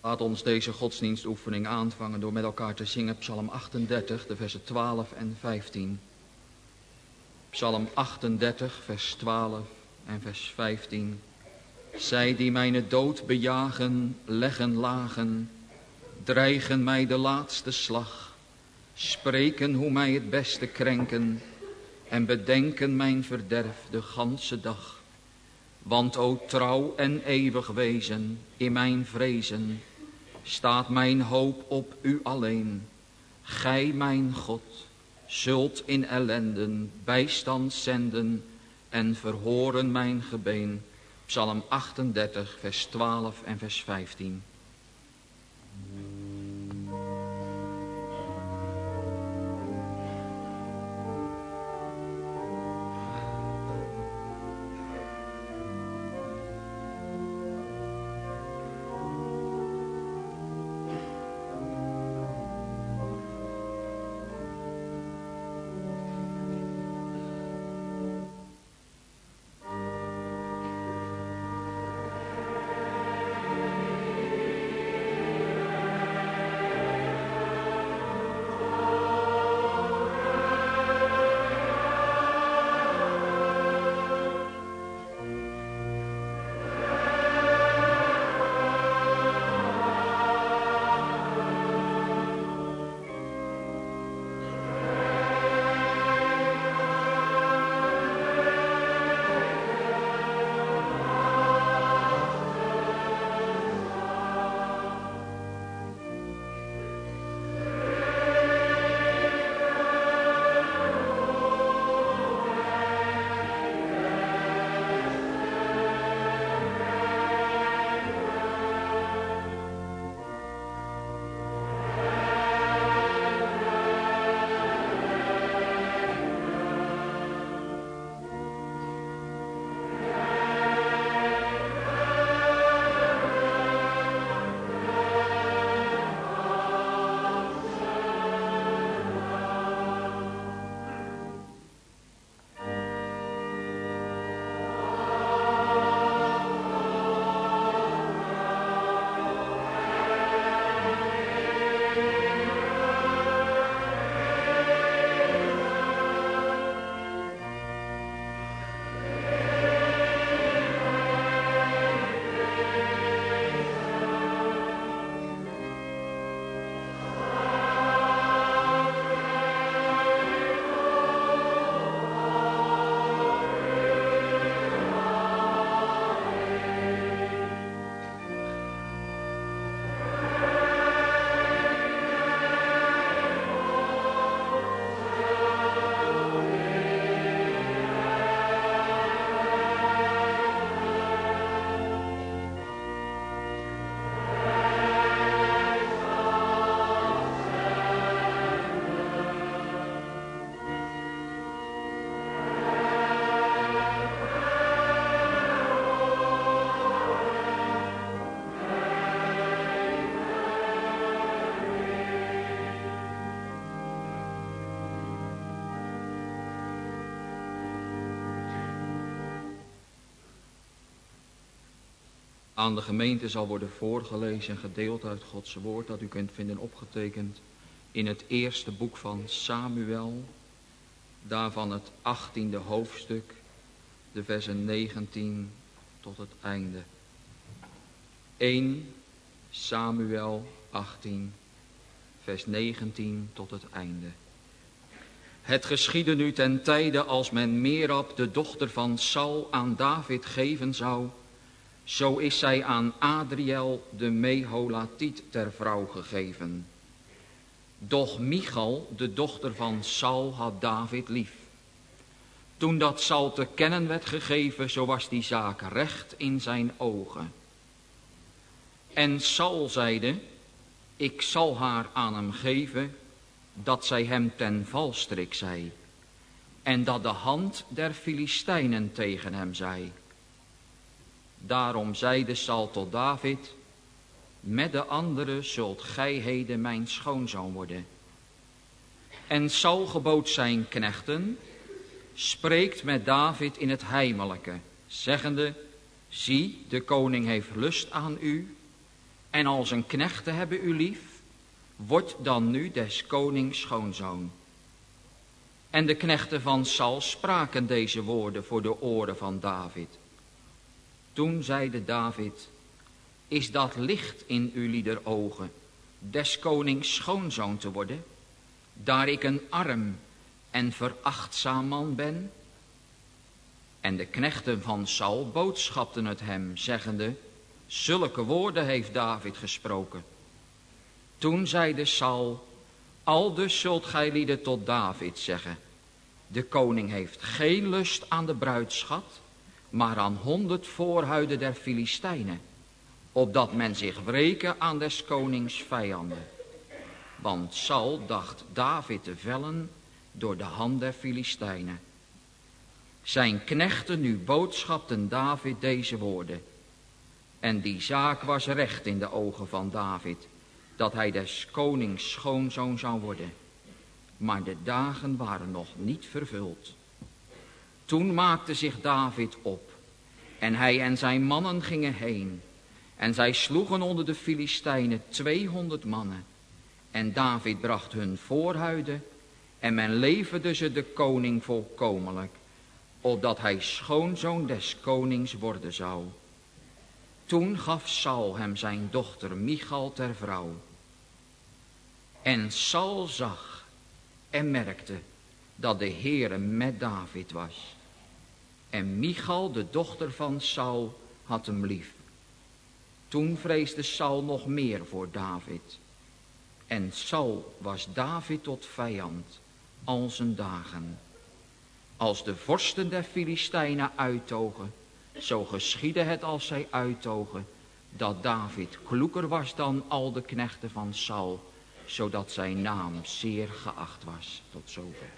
Laat ons deze godsdienstoefening aanvangen door met elkaar te zingen Psalm 38, de versen 12 en 15. Psalm 38, vers 12 en vers 15. Zij die mijn dood bejagen, leggen lagen, dreigen mij de laatste slag, spreken hoe mij het beste krenken en bedenken mijn verderf de ganse dag. Want o trouw en eeuwig wezen in mijn vrezen, staat mijn hoop op u alleen. Gij, mijn God, zult in ellenden bijstand zenden en verhoren mijn gebeen. Psalm 38, vers 12 en vers 15. Aan de gemeente zal worden voorgelezen een gedeelte uit Gods woord dat u kunt vinden opgetekend in het eerste boek van Samuel, daarvan het achttiende hoofdstuk, de versen 19 tot het einde. 1 Samuel 18, vers 19 tot het einde. Het geschiedde nu ten tijde als men Merab, de dochter van Saul, aan David geven zou zo is zij aan Adriel de Meholatiet ter vrouw gegeven. Doch Michal, de dochter van Saul, had David lief. Toen dat Saul te kennen werd gegeven, zo was die zaak recht in zijn ogen. En Saul zeide, ik zal haar aan hem geven, dat zij hem ten valstrik zei. En dat de hand der Filistijnen tegen hem zei. Daarom zeide Saul tot David, met de anderen zult gij heden mijn schoonzoon worden. En Saul gebood zijn knechten, spreekt met David in het heimelijke, zeggende, zie, de koning heeft lust aan u, en al zijn knechten hebben u lief, wordt dan nu des konings schoonzoon. En de knechten van Sal spraken deze woorden voor de oren van David. Toen zeide David, is dat licht in uw lieder ogen, des konings schoonzoon te worden, daar ik een arm en verachtzaam man ben? En de knechten van Saul boodschapten het hem, zeggende, zulke woorden heeft David gesproken. Toen zeide Saul, aldus zult gij lieden tot David zeggen, de koning heeft geen lust aan de bruidschat, maar aan honderd voorhuiden der Filistijnen, opdat men zich wreken aan des konings vijanden. Want Saul dacht David te vellen door de hand der Filistijnen. Zijn knechten nu boodschapten David deze woorden. En die zaak was recht in de ogen van David, dat hij des konings schoonzoon zou worden. Maar de dagen waren nog niet vervuld. Toen maakte zich David op, en hij en zijn mannen gingen heen. En zij sloegen onder de Filistijnen tweehonderd mannen. En David bracht hun voorhuiden, en men leverde ze de koning volkomenlijk opdat hij schoonzoon des konings worden zou. Toen gaf Saul hem zijn dochter Michal ter vrouw. En Saul zag en merkte dat de Heere met David was. En Michal, de dochter van Saul, had hem lief. Toen vreesde Saul nog meer voor David. En Saul was David tot vijand al zijn dagen. Als de vorsten der Filistijnen uittogen, zo geschiedde het als zij uittogen, dat David kloeker was dan al de knechten van Saul, zodat zijn naam zeer geacht was. Tot zover.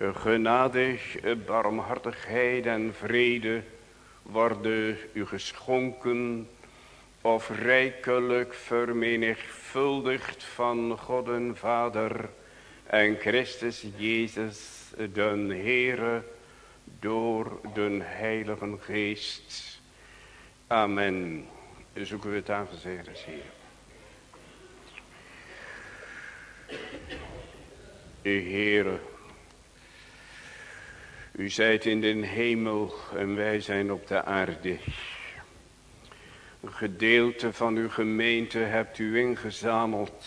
Genadig, barmhartigheid en vrede worden u geschonken of rijkelijk vermenigvuldigd van God en Vader en Christus Jezus den Heere door den Heilige Geest. Amen. Zoeken we het aangezicht, Heer. Heere, u zijt in de hemel en wij zijn op de aarde. Een gedeelte van uw gemeente hebt u ingezameld.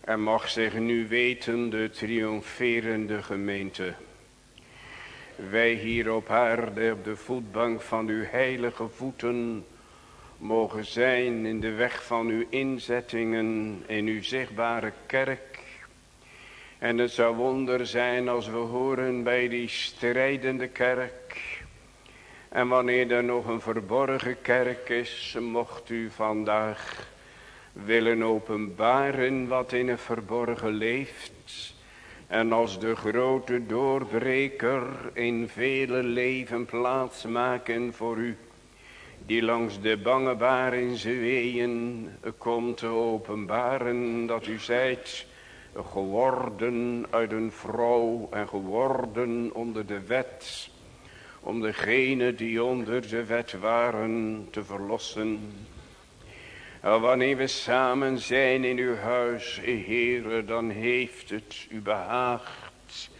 En mag zich nu weten de triomferende gemeente. Wij hier op aarde op de voetbank van uw heilige voeten mogen zijn in de weg van uw inzettingen in uw zichtbare kerk en het zou wonder zijn als we horen bij die strijdende kerk. En wanneer er nog een verborgen kerk is, mocht u vandaag willen openbaren wat in het verborgen leeft. En als de grote doorbreker in vele leven plaats maken voor u. Die langs de bange baar in komt te openbaren dat u zijt geworden uit een vrouw en geworden onder de wet, om degene die onder de wet waren te verlossen. En wanneer we samen zijn in uw huis, Heere, dan heeft het u behaagd,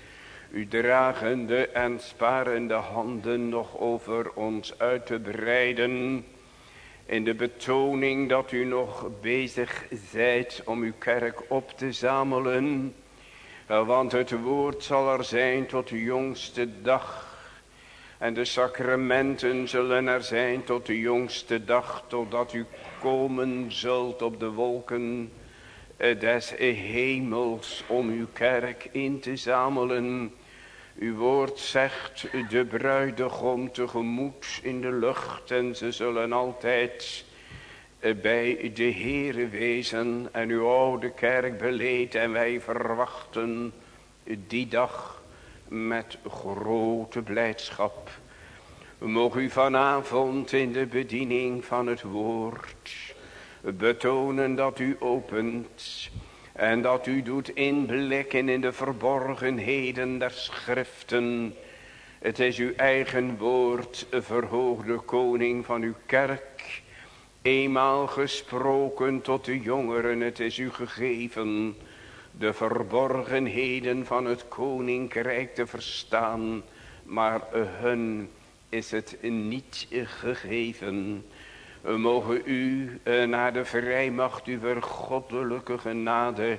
uw dragende en sparende handen nog over ons uit te breiden, in de betoning dat u nog bezig zijt om uw kerk op te zamelen. Want het woord zal er zijn tot de jongste dag. En de sacramenten zullen er zijn tot de jongste dag. Totdat u komen zult op de wolken des hemels om uw kerk in te zamelen. Uw woord zegt de bruidegom tegemoet in de lucht en ze zullen altijd bij de Heere wezen en uw oude kerk beleed en wij verwachten die dag met grote blijdschap. Mogen u vanavond in de bediening van het woord betonen dat u opent en dat u doet inblikken in de verborgenheden der schriften. Het is uw eigen woord, verhoogde koning van uw kerk. Eenmaal gesproken tot de jongeren, het is u gegeven de verborgenheden van het koninkrijk te verstaan. Maar hun is het niet gegeven. We mogen u eh, naar de vrijmacht uw goddelijke genade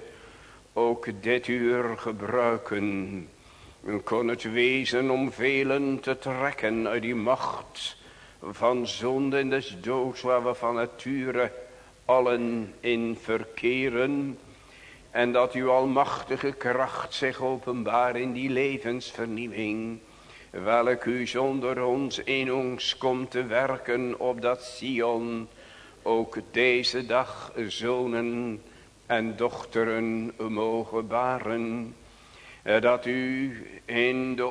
ook dit uur gebruiken. Kon het wezen om velen te trekken uit die macht van zonde en des doods waar we van nature allen in verkeren. En dat uw almachtige kracht zich openbaar in die levensvernieuwing welk u zonder ons in ons komt te werken op dat Sion, ook deze dag zonen en dochteren mogen baren. Eh, dat u in de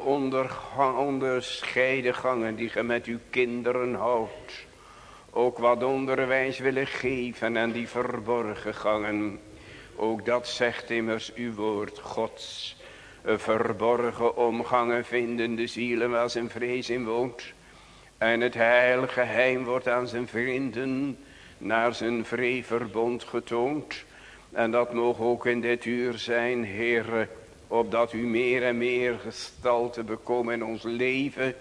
onderscheiden gangen die ge met uw kinderen houdt, ook wat onderwijs willen geven en die verborgen gangen. Ook dat zegt immers uw woord Gods verborgen omgangen vinden de zielen waar zijn vrees in woont. En het heilige geheim wordt aan zijn vrienden naar zijn vreeverbond getoond. En dat mogen ook in dit uur zijn, Heere, opdat u meer en meer gestalte bekomen in ons leven.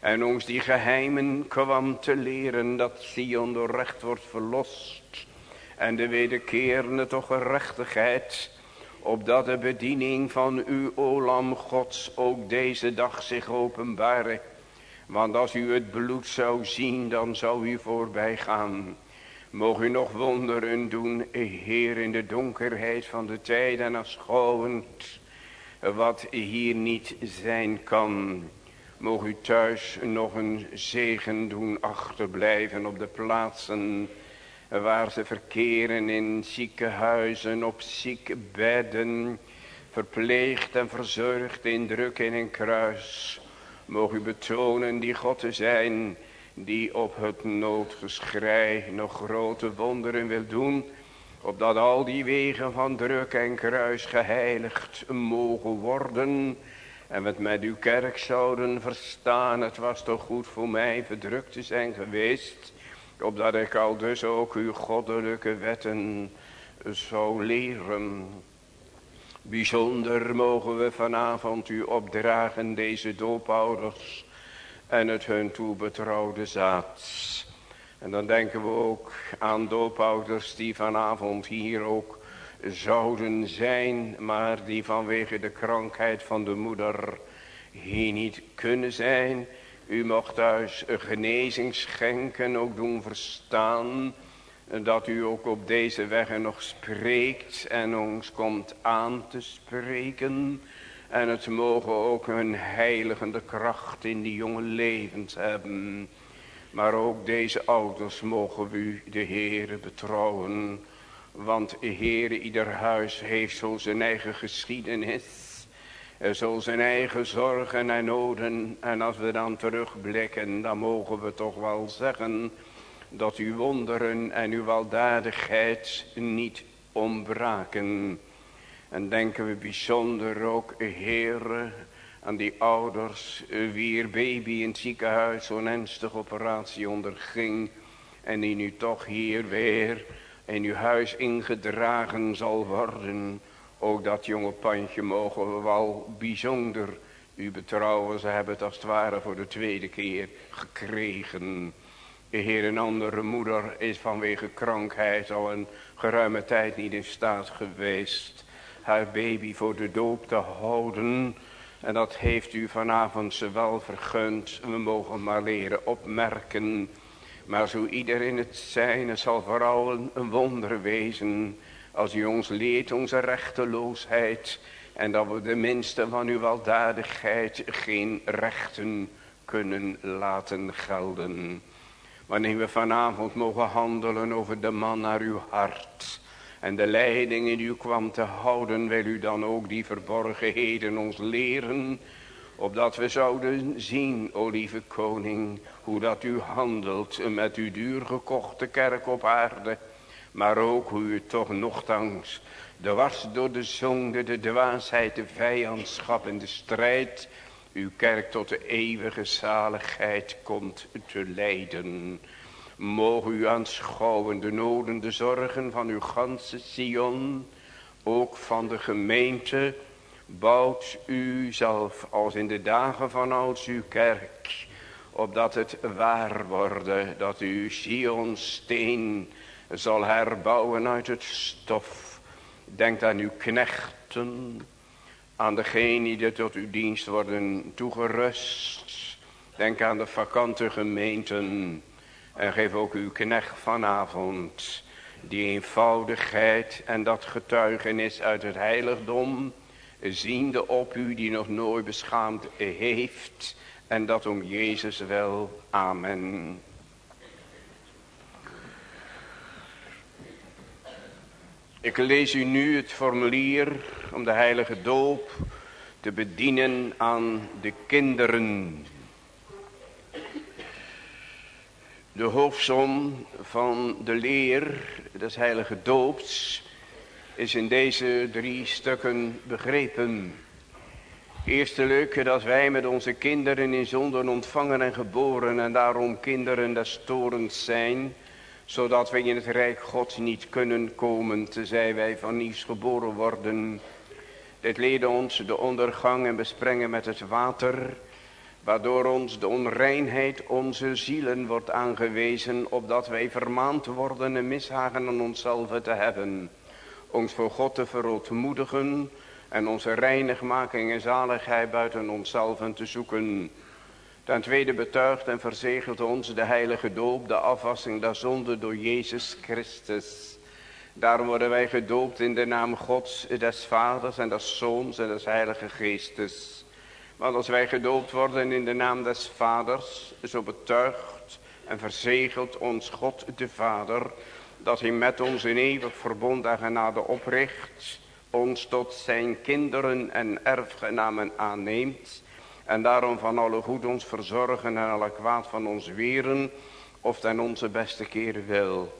En ons die geheimen kwam te leren dat Sion door recht wordt verlost. En de wederkerende toch gerechtigheid opdat de bediening van uw olam gods ook deze dag zich openbare. Want als u het bloed zou zien, dan zou u voorbij gaan. U nog wonderen doen, Heer, in de donkerheid van de tijd en afschouwend wat hier niet zijn kan. Mogen u thuis nog een zegen doen achterblijven op de plaatsen waar ze verkeren in ziekenhuizen, op ziekbedden, verpleegd en verzorgd in druk in een kruis. Mogen u betonen die God te zijn, die op het noodgeschrei nog grote wonderen wil doen, opdat al die wegen van druk en kruis geheiligd mogen worden, en het met uw kerk zouden verstaan, het was toch goed voor mij verdrukt te zijn geweest, opdat ik al dus ook uw goddelijke wetten zou leren. Bijzonder mogen we vanavond u opdragen deze doopouders en het hun toebetrouwde zaad. En dan denken we ook aan doopouders die vanavond hier ook zouden zijn, maar die vanwege de krankheid van de moeder hier niet kunnen zijn. U mocht thuis genezing schenken, ook doen verstaan. Dat u ook op deze weg nog spreekt en ons komt aan te spreken. En het mogen ook een heiligende kracht in die jonge levens hebben. Maar ook deze ouders mogen u de Heere betrouwen. Want Heere, ieder huis heeft zo zijn eigen geschiedenis. Zo zijn eigen zorgen en noden. En als we dan terugblikken, dan mogen we toch wel zeggen dat uw wonderen en uw weldadigheid niet ontbraken. En denken we bijzonder ook, Heer, aan die ouders wier baby in het ziekenhuis zo'n ernstige operatie onderging. En die nu toch hier weer in uw huis ingedragen zal worden. Ook dat jonge pandje mogen we wel bijzonder u betrouwen. Ze hebben het als het ware voor de tweede keer gekregen. De heer een andere moeder is vanwege krankheid al een geruime tijd niet in staat geweest. Haar baby voor de doop te houden. En dat heeft u vanavond ze wel vergund. We mogen maar leren opmerken. Maar zo ieder in het zijn zal vooral een wonder wezen Als u ons leert onze rechteloosheid. En dat we de minste van uw weldadigheid geen rechten kunnen laten gelden. Wanneer we vanavond mogen handelen over de man naar uw hart. En de leiding in u kwam te houden, wil u dan ook die verborgenheden ons leren. Opdat we zouden zien, o lieve koning, hoe dat u handelt met uw duurgekochte kerk op aarde. Maar ook hoe u toch nogthans dwars door de zonde, de dwaasheid, de vijandschap en de strijd uw kerk tot de eeuwige zaligheid komt te leiden. Mogen u aanschouwen de noden, de zorgen van uw ganse Sion, ook van de gemeente, bouwt u zelf als in de dagen van ouds uw kerk, opdat het waar worden dat u Sion steen zal herbouwen uit het stof. Denkt aan uw knechten, aan degenen die tot uw dienst worden toegerust. Denk aan de vakante gemeenten. En geef ook uw knecht vanavond die eenvoudigheid en dat getuigenis uit het heiligdom. Ziende op u die nog nooit beschaamd heeft. En dat om Jezus wel. Amen. Ik lees u nu het formulier om de heilige doop te bedienen aan de kinderen. De hoofdsom van de leer des heilige doops is in deze drie stukken begrepen. Eerstelijk dat wij met onze kinderen in zonden ontvangen en geboren en daarom kinderen des torens zijn zodat wij in het rijk God niet kunnen komen, tenzij wij van nieuws geboren worden. Dit leerde ons de ondergang en besprengen met het water, waardoor ons de onreinheid onze zielen wordt aangewezen, opdat wij vermaand worden en mishagen aan onszelf te hebben. Ons voor God te verootmoedigen en onze reinigmaking en zaligheid buiten onszelf te zoeken. Ten tweede betuigt en verzegelt ons de heilige doop, de afwassing der zonde door Jezus Christus. Daarom worden wij gedoopt in de naam Gods, des Vaders en des Zoons en des Heilige Geestes. Want als wij gedoopt worden in de naam des Vaders, zo betuigt en verzegelt ons God de Vader, dat hij met ons in eeuwig verbond en genade opricht, ons tot zijn kinderen en erfgenamen aanneemt en daarom van alle goed ons verzorgen en alle kwaad van ons weren. Of ten onze beste keren wil.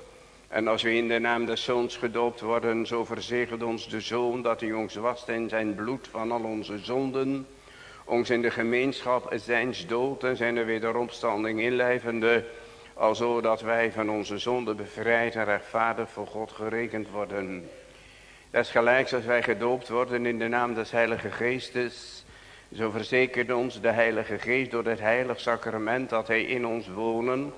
En als we in de naam des zoons gedoopt worden. Zo verzegelt ons de zoon dat hij ons wast in zijn bloed van al onze zonden. Ons in de gemeenschap zijns dood en zijn er wederopstanding inlijvende. Alzo dat wij van onze zonden bevrijd en rechtvaardig voor God gerekend worden. Desgelijks als wij gedoopt worden in de naam des heilige geestes zo verzekert ons de Heilige Geest door het heilig sacrament dat hij in ons wonen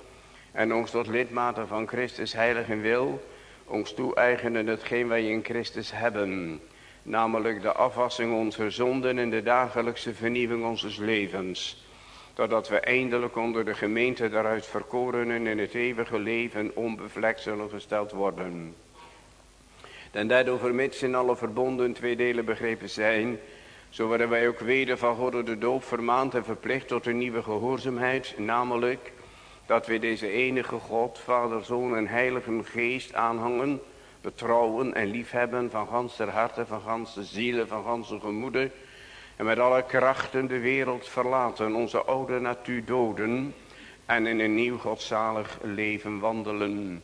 en ons tot lidmaten van Christus heilige wil, ons toe-eigenen hetgeen wij in Christus hebben, namelijk de afwassing onze zonden en de dagelijkse vernieuwing onze levens, totdat we eindelijk onder de gemeente daaruit verkorenen in het eeuwige leven onbevlekt zullen gesteld worden. Den derde vermits in alle verbonden twee delen begrepen zijn, zo worden wij ook weder van God de doop vermaand en verplicht tot een nieuwe gehoorzaamheid. Namelijk dat we deze enige God, Vader, Zoon en Heilige Geest aanhangen. Betrouwen en liefhebben van ganse harten, van ganse zielen, van ganse gemoeden. En met alle krachten de wereld verlaten, onze oude natuur doden. En in een nieuw godzalig leven wandelen.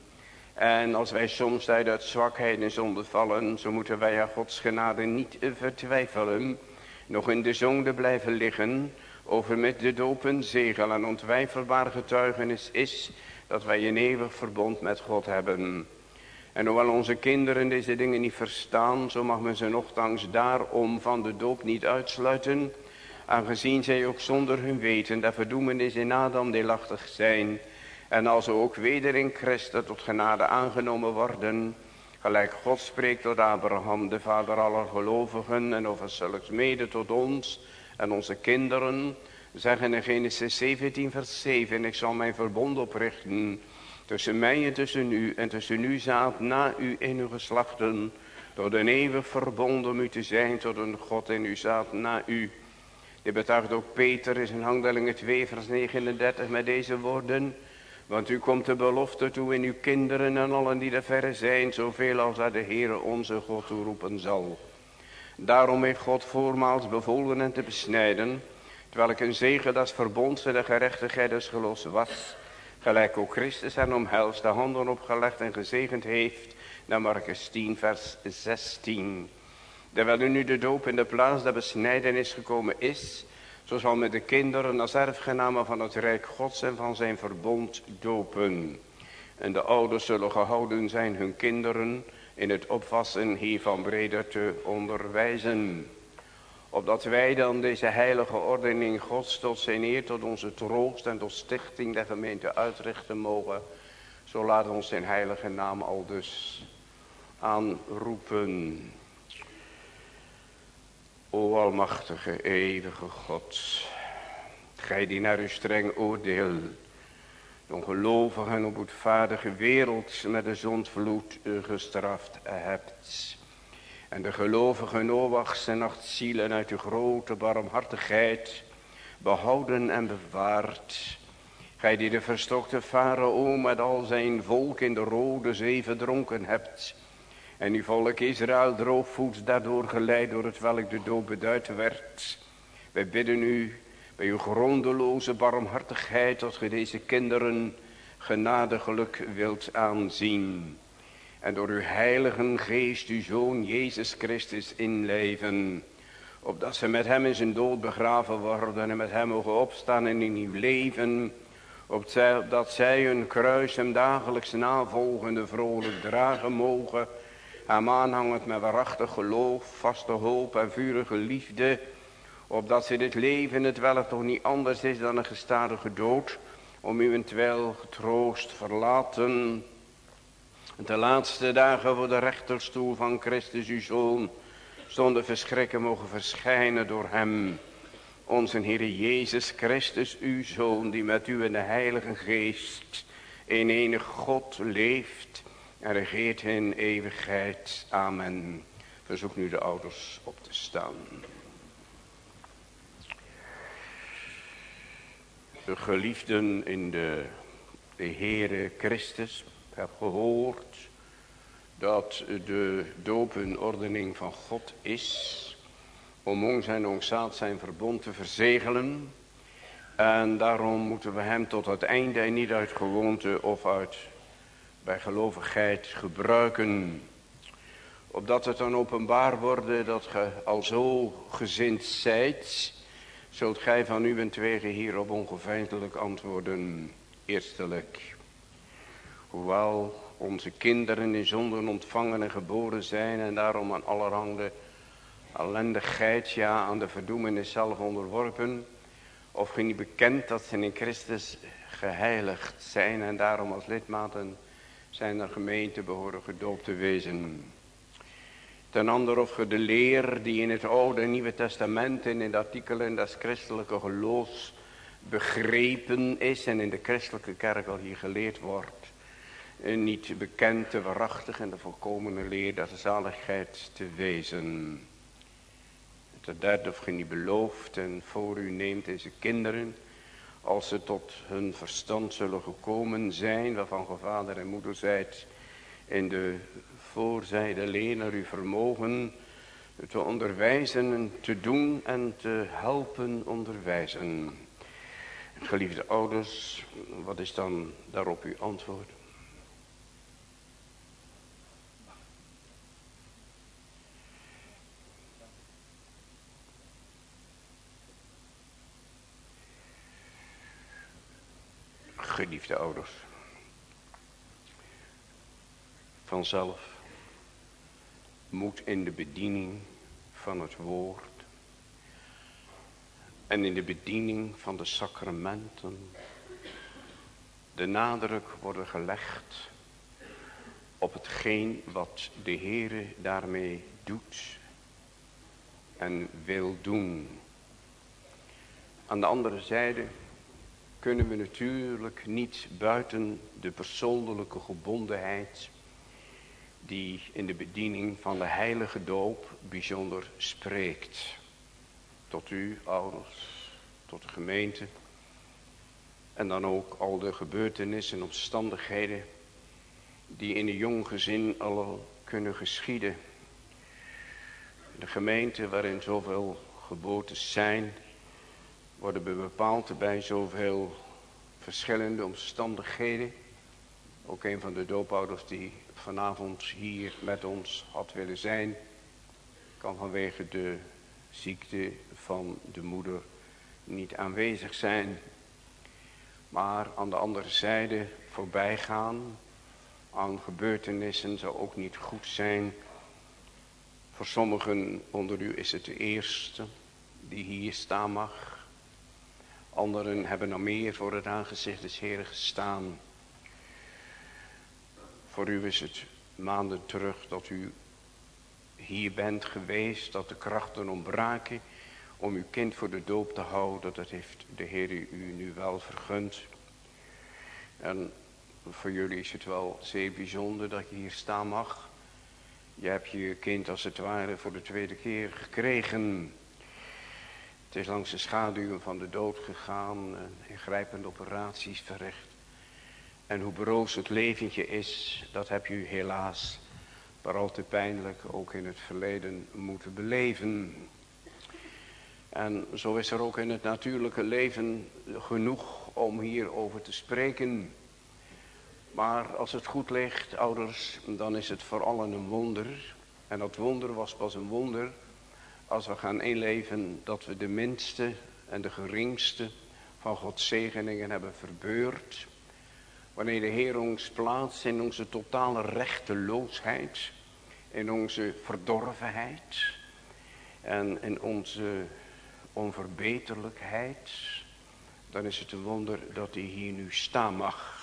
En als wij soms uit zwakheid en zonde vallen, zo moeten wij aan Gods genade niet vertwijfelen nog in de zonde blijven liggen, over met de doop een zegel en ontwijfelbaar getuigenis is dat wij een eeuwig verbond met God hebben. En hoewel onze kinderen deze dingen niet verstaan, zo mag men ze nogthans daarom van de doop niet uitsluiten, aangezien zij ook zonder hun weten de verdoemenis in Adam deelachtig zijn, en als ze ook weder in Christus tot genade aangenomen worden, Gelijk God spreekt tot Abraham, de vader aller gelovigen en over zulks mede tot ons en onze kinderen. Zeggen in Genesis 17 vers 7, ik zal mijn verbond oprichten Tussen mij en tussen u en tussen u zaad na u in uw geslachten. Door een eeuwig verbonden om u te zijn tot een God in uw zaad na u. Dit betuigt ook Peter in zijn handelingen 2 vers 39 met deze woorden. Want u komt de belofte toe in uw kinderen en allen die er verre zijn, zoveel als dat de Heere onze God toeroepen zal. Daarom heeft God voormaals bevolen hen te besnijden, terwijl ik een zegen dat verbond en de gerechtigheid des gelos was, gelijk ook Christus hen omhelst, de handen opgelegd en gezegend heeft, naar Marcus 10 vers 16. Terwijl u nu de doop in de plaats der besnijdenis gekomen is, zo zal met de kinderen als erfgenamen van het Rijk Gods en van zijn verbond dopen. En de ouders zullen gehouden zijn hun kinderen in het opvassen hiervan breder te onderwijzen. Opdat wij dan deze heilige ordening Gods tot zijn eer, tot onze troost en tot stichting der gemeente uitrichten mogen. Zo laat ons zijn heilige naam al dus aanroepen. O almachtige, eeuwige God, gij die naar uw streng oordeel de ongelovige en boetvaardige wereld met de zondvloed gestraft hebt. En de gelovige Noachs en acht zielen uit uw grote barmhartigheid behouden en bewaard. Gij die de verstokte farao met al zijn volk in de rode zee verdronken hebt en uw volk Israël droogvoets daardoor geleid door het welk de dood beduid werd. Wij bidden u bij uw grondeloze barmhartigheid dat ge deze kinderen genadiglijk wilt aanzien. En door uw heilige geest uw zoon Jezus Christus inleven. Opdat ze met hem in zijn dood begraven worden en met hem mogen opstaan in uw leven. Opdat zij hun kruis hem dagelijks navolgende vrolijk dragen mogen hem aanhangend met waarachtig geloof, vaste hoop en vurige liefde, opdat ze dit leven het wel toch niet anders is dan een gestadige dood, om uwentwil getroost verlaten. En de laatste dagen voor de rechterstoel van Christus uw Zoon, zonder verschrikken mogen verschijnen door hem. Onze Heer Jezus Christus, uw Zoon, die met u in de Heilige Geest in enig God leeft en regeert in eeuwigheid. Amen. Verzoek nu de ouders op te staan. De geliefden in de, Heere Christus, heb gehoord dat de doop een ordening van God is om ons en ons zijn verbond te verzegelen. En daarom moeten we hem tot het einde niet uit gewoonte of uit bij gelovigheid gebruiken. Opdat het dan openbaar worden dat ge al zo gezind zijt, zult gij van uw hier hierop ongeveinselijk antwoorden. Eerstelijk, hoewel onze kinderen in zonden ontvangen en geboren zijn en daarom aan allerhande ellendigheid, ja aan de verdoemenis zelf onderworpen, of ge niet bekend dat ze in Christus geheiligd zijn en daarom als lidmaten zijn er gemeente behoren gedoopt te wezen. Ten ander of ge de leer die in het Oude en Nieuwe Testament en in de artikelen des christelijke geloofs begrepen is en in de christelijke kerk al hier geleerd wordt. En niet bekend, te waarachtig en de volkomene leer dat de zaligheid te wezen. Ten derde of ge niet belooft en voor u neemt deze kinderen als ze tot hun verstand zullen gekomen zijn, waarvan ge vader en moeder zijt, in de voorzijde lener uw vermogen te onderwijzen en te doen en te helpen onderwijzen. Geliefde ouders, wat is dan daarop uw antwoord? Geliefde ouders. Vanzelf moet in de bediening van het woord en in de bediening van de sacramenten de nadruk worden gelegd op hetgeen wat de Heere daarmee doet en wil doen. Aan de andere zijde kunnen we natuurlijk niet buiten de persoonlijke gebondenheid die in de bediening van de heilige doop bijzonder spreekt. Tot u, ouders, tot de gemeente. En dan ook al de gebeurtenissen en omstandigheden die in een jong gezin al kunnen geschieden. De gemeente waarin zoveel geboortes zijn, worden bepaald bij zoveel verschillende omstandigheden. Ook een van de doopouders die vanavond hier met ons had willen zijn, kan vanwege de ziekte van de moeder niet aanwezig zijn. Maar aan de andere zijde voorbij gaan aan gebeurtenissen zou ook niet goed zijn. Voor sommigen onder u is het de eerste die hier staan mag. Anderen hebben nog meer voor het aangezicht des Heeren gestaan. Voor u is het maanden terug dat u hier bent geweest, dat de krachten ontbraken om uw kind voor de doop te houden. Dat heeft de Heer u nu wel vergund. En voor jullie is het wel zeer bijzonder dat je hier staan mag. Je hebt je kind als het ware voor de tweede keer gekregen. Het is langs de schaduwen van de dood gegaan, ingrijpende operaties verricht. En hoe broos het leventje is, dat heb je helaas, maar al te pijnlijk, ook in het verleden moeten beleven. En zo is er ook in het natuurlijke leven genoeg om hierover te spreken. Maar als het goed ligt, ouders, dan is het voor allen een wonder. En dat wonder was pas een wonder als we gaan inleven dat we de minste en de geringste van Gods zegeningen hebben verbeurd. Wanneer de Heer ons plaatst in onze totale rechteloosheid, in onze verdorvenheid en in onze onverbeterlijkheid, dan is het een wonder dat hij hier nu staan mag.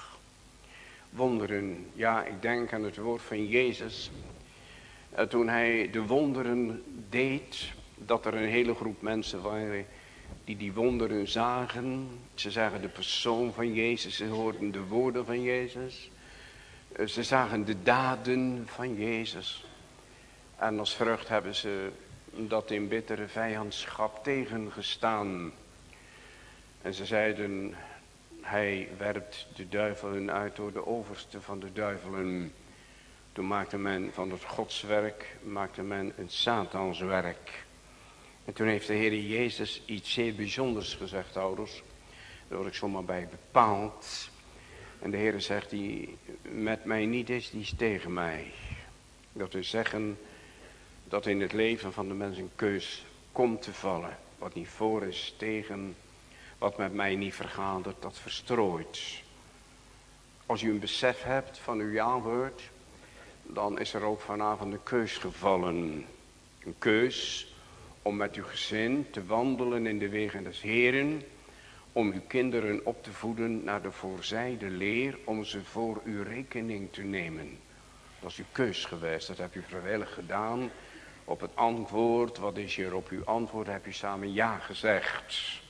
Wonderen, ja, ik denk aan het woord van Jezus. Toen hij de wonderen deed, dat er een hele groep mensen waren die die wonderen zagen. Ze zagen de persoon van Jezus, ze hoorden de woorden van Jezus. Eh, ze zagen de daden van Jezus. En als vrucht hebben ze dat in bittere vijandschap tegengestaan. En ze zeiden, hij werpt de duivelen uit door de overste van de duivelen. Toen maakte men van het godswerk, maakte men een satanswerk. En toen heeft de Heer Jezus iets zeer bijzonders gezegd, ouders. Daar word ik zomaar bij bepaald. En de Heer zegt, die met mij niet is, die is tegen mij. Dat wil zeggen dat in het leven van de mens een keus komt te vallen. Wat niet voor is, tegen. Wat met mij niet vergadert, dat verstrooit. Als u een besef hebt van uw ja-woord, dan is er ook vanavond een keus gevallen. Een keus om met uw gezin te wandelen in de wegen des Heren, om uw kinderen op te voeden naar de voorzijde leer, om ze voor uw rekening te nemen. Dat is uw keus geweest, dat heb u vrijwillig gedaan. Op het antwoord, wat is hier op uw antwoord, heb u samen ja gezegd.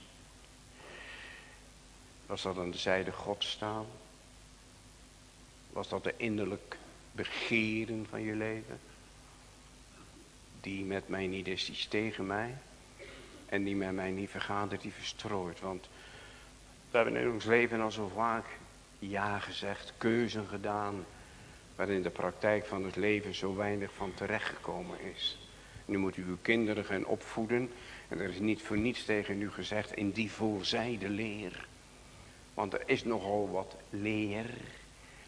Was dat aan de zijde God staan? Was dat de innerlijk begeren van je leven? Die met mij niet is, die is tegen mij. En die met mij niet vergadert, die verstrooit. Want we hebben in ons leven al zo vaak ja gezegd, keuzen gedaan. Waarin in de praktijk van het leven zo weinig van terechtgekomen is. Nu moet u uw kinderen gaan opvoeden. En er is niet voor niets tegen u gezegd in die voorzijde leer. Want er is nogal wat leer.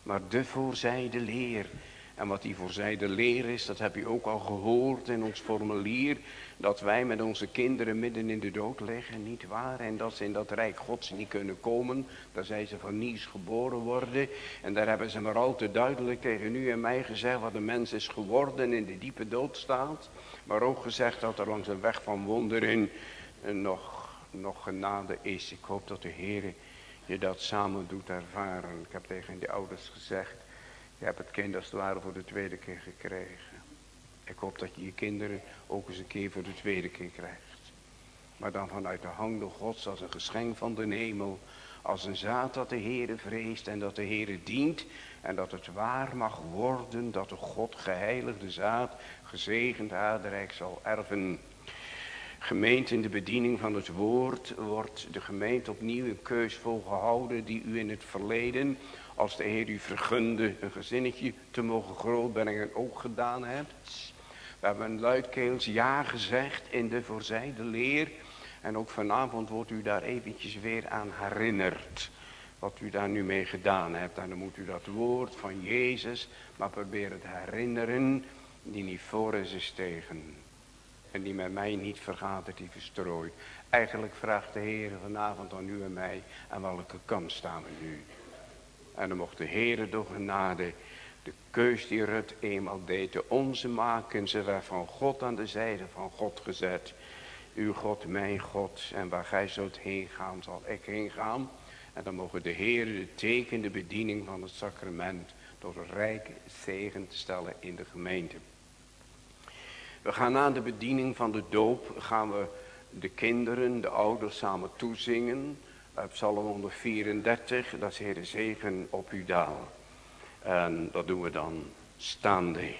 Maar de voorzijde leer. En wat die voorzijde leer is, dat heb je ook al gehoord in ons formulier. Dat wij met onze kinderen midden in de dood liggen, niet waar? En dat ze in dat rijk gods niet kunnen komen. Daar zijn ze van niets geboren worden. En daar hebben ze maar al te duidelijk tegen u en mij gezegd wat een mens is geworden in de diepe dood staat. Maar ook gezegd dat er langs een weg van wonderen nog, nog genade is. Ik hoop dat de Heer je dat samen doet ervaren. Ik heb tegen die ouders gezegd, je hebt het kind als het ware voor de tweede keer gekregen. Ik hoop dat je je kinderen ook eens een keer voor de tweede keer krijgt. Maar dan vanuit de handen gods als een geschenk van de hemel. als een zaad dat de Heere vreest en dat de Heere dient. En dat het waar mag worden dat de God geheiligde zaad gezegend aardrijk zal erven. Gemeente in de bediening van het woord wordt de gemeente opnieuw een keus volgehouden die u in het verleden, als de Heer u vergunde een gezinnetje te mogen grootbrengen, ook gedaan hebt. We hebben een luidkeels ja gezegd in de voorzijde leer. En ook vanavond wordt u daar eventjes weer aan herinnerd. Wat u daar nu mee gedaan hebt. En dan moet u dat woord van Jezus maar proberen te herinneren. Die niet voor is, is tegen. En die met mij niet vergaat, die verstrooit. Eigenlijk vraagt de Heer vanavond aan u en mij. Aan welke kant staan we nu? En dan mocht de Heer door genade de keus die Rut eenmaal deed, de onze maken. Ze werd van God aan de zijde van God gezet. Uw God, mijn God. En waar gij zult heen gaan, zal ik heen gaan. En dan mogen de Heer de teken, de bediening van het sacrament. Door een rijke zegen stellen in de gemeente. We gaan na de bediening van de doop, gaan we de kinderen, de ouders samen toezingen. Psalm 134, dat is Heer zegen op u daal. En dat doen we dan staande.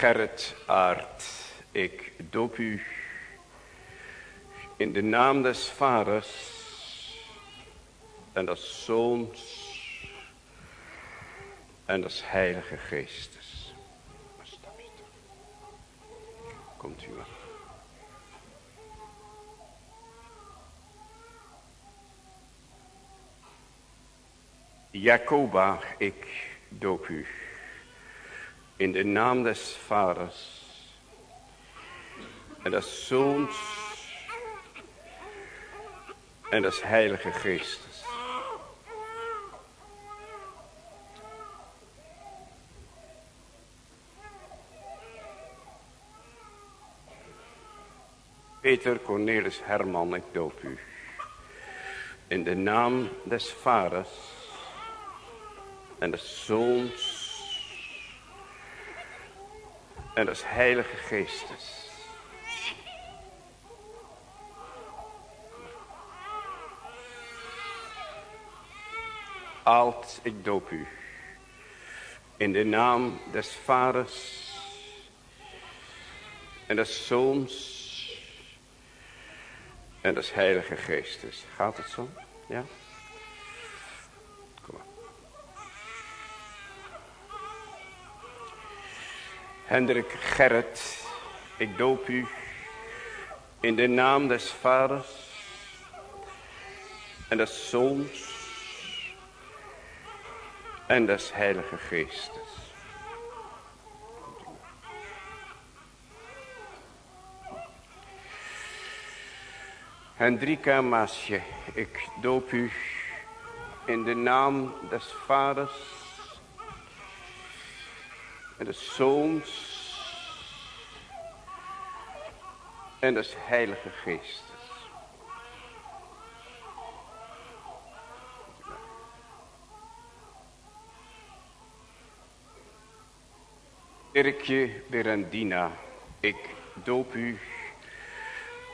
Gerrit Aert, ik doop u in de naam des vaders en des zoons en des heilige geestes. Komt u maar. Jacoba, ik doop u in de naam des vaders en des zoons en des heilige geestes. Peter Cornelis Herman, ik doop u. In de naam des vaders en des zoons en des heilige geestes. Alt, ik doop u. In de naam des vaders en des zoons en des heilige geestes. Gaat het zo? Ja? Hendrik Gerrit, ik doop u in de naam des vaders en des zoons en des heilige geestes. Hendrika Maasje, ik doop u in de naam des vaders en des Zoons en des Heilige Geestes. Dirkje Berendina, ik doop u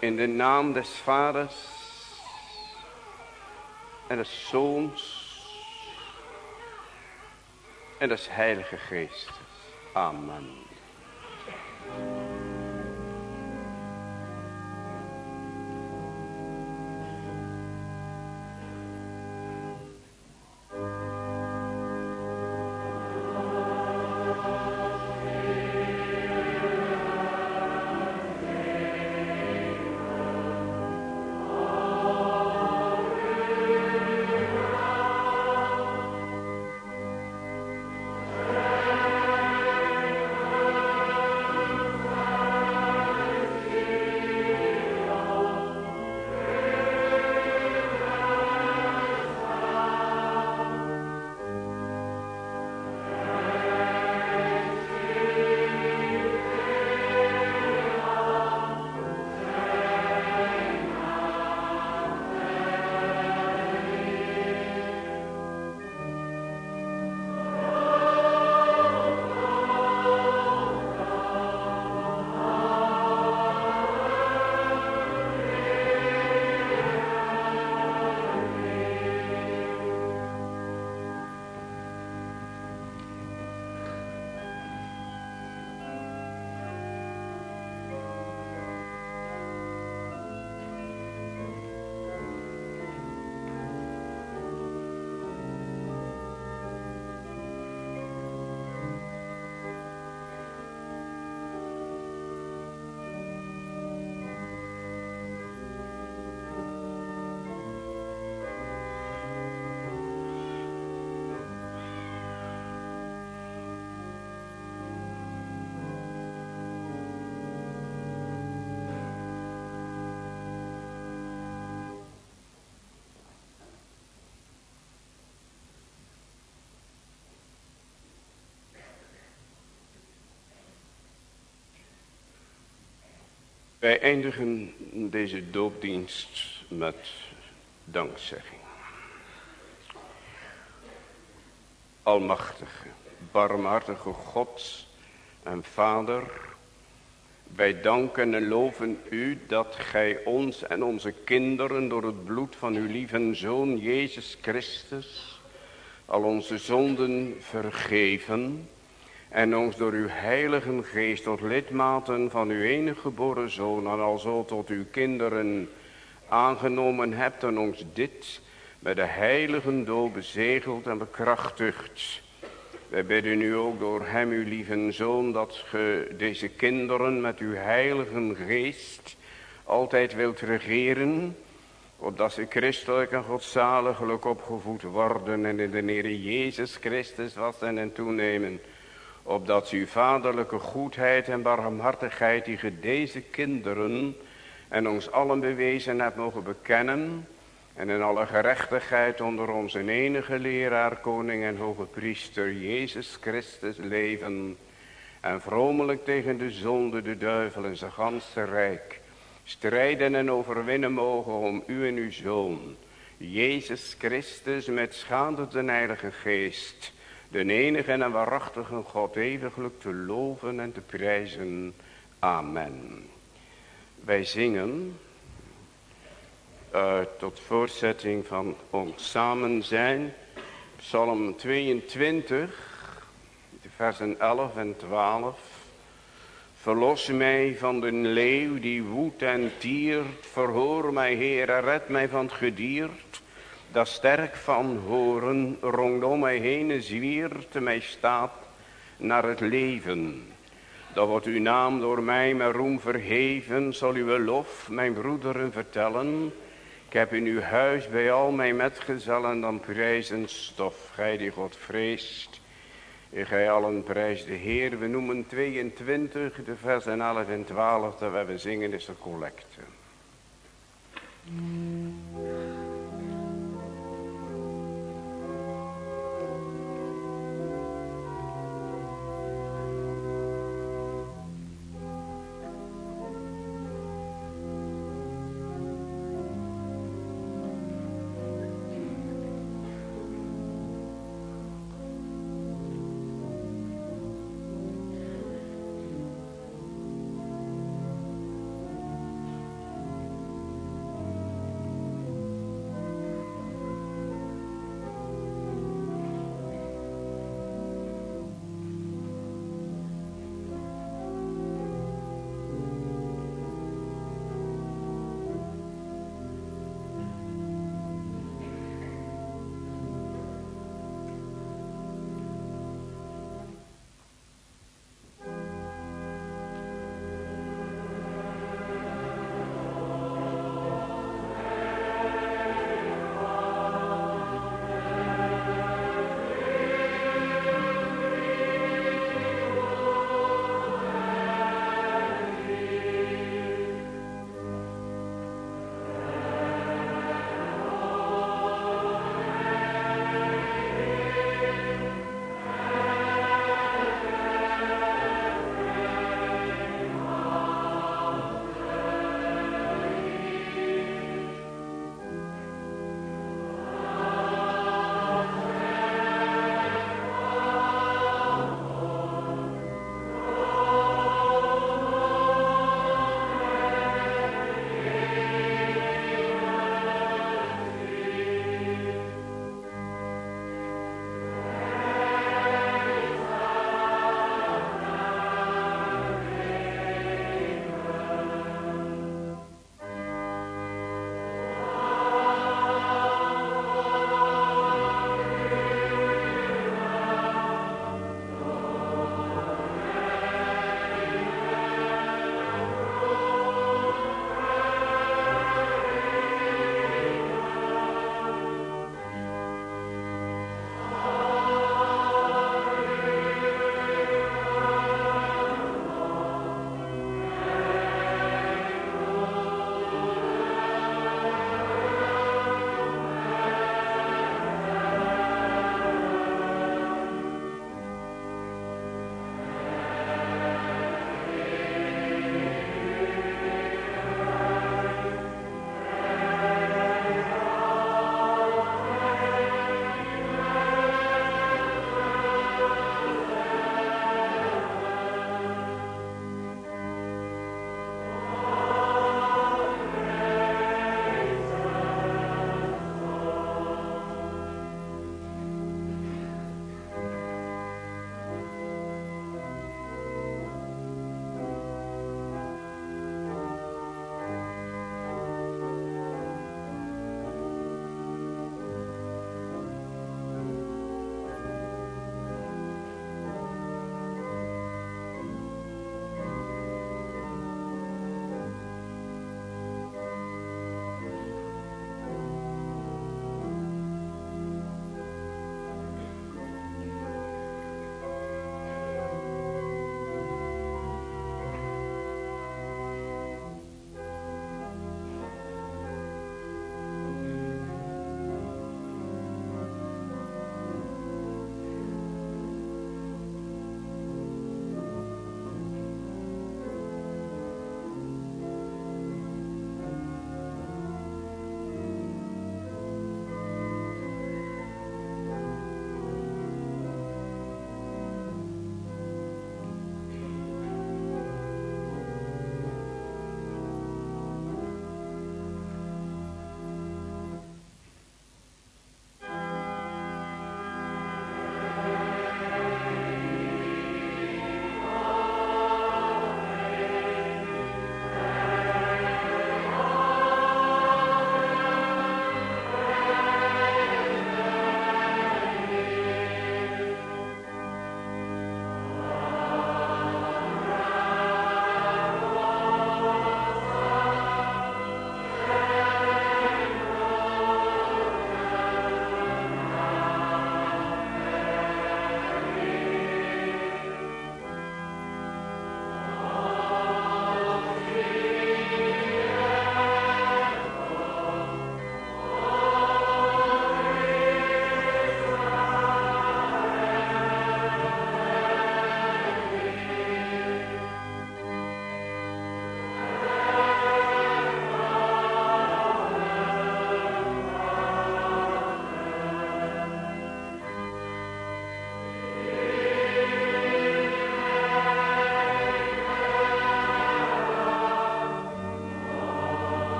in de naam des Vaders en des Zoons en des Heilige Geestes. Amen. Wij eindigen deze doopdienst met dankzegging. Almachtige, barmhartige God en Vader, wij danken en loven u dat gij ons en onze kinderen door het bloed van uw lieve Zoon Jezus Christus al onze zonden vergeven en ons door uw heilige geest tot lidmaten van uw enige geboren Zoon en alzo tot uw kinderen aangenomen hebt en ons dit met de heilige dood bezegeld en bekrachtigd. Wij bidden u ook door hem, uw lieve Zoon, dat ge deze kinderen met uw heilige geest altijd wilt regeren, opdat ze christelijk en godzaliglijk opgevoed worden en in de Heer Jezus Christus wassen en toenemen, opdat uw vaderlijke goedheid en barmhartigheid die deze kinderen en ons allen bewezen hebt mogen bekennen en in alle gerechtigheid onder onze enige leraar, koning en hoge priester Jezus Christus leven en vromelijk tegen de zonde, de duivel en zijn ganse rijk strijden en overwinnen mogen om u en uw zoon, Jezus Christus met schade den heilige geest, de enige en waarachtige God eeuwiglijk te loven en te prijzen. Amen. Wij zingen uh, tot voortzetting van ons samen zijn. Psalm 22, de versen 11 en 12. Verlos mij van de leeuw die woedt en tiert. Verhoor mij, Heer, red mij van het gediert. Dat sterk van horen rondom mij heen zwiert, mij staat naar het leven. Dat wordt uw naam door mij met roem verheven, zal uw lof mijn broederen vertellen. Ik heb in uw huis bij al mijn metgezellen dan prijzen stof. Gij die God vreest. Gij allen prijs de Heer. We noemen 22, de versen 11 en 12 dat we zingen is de collecte.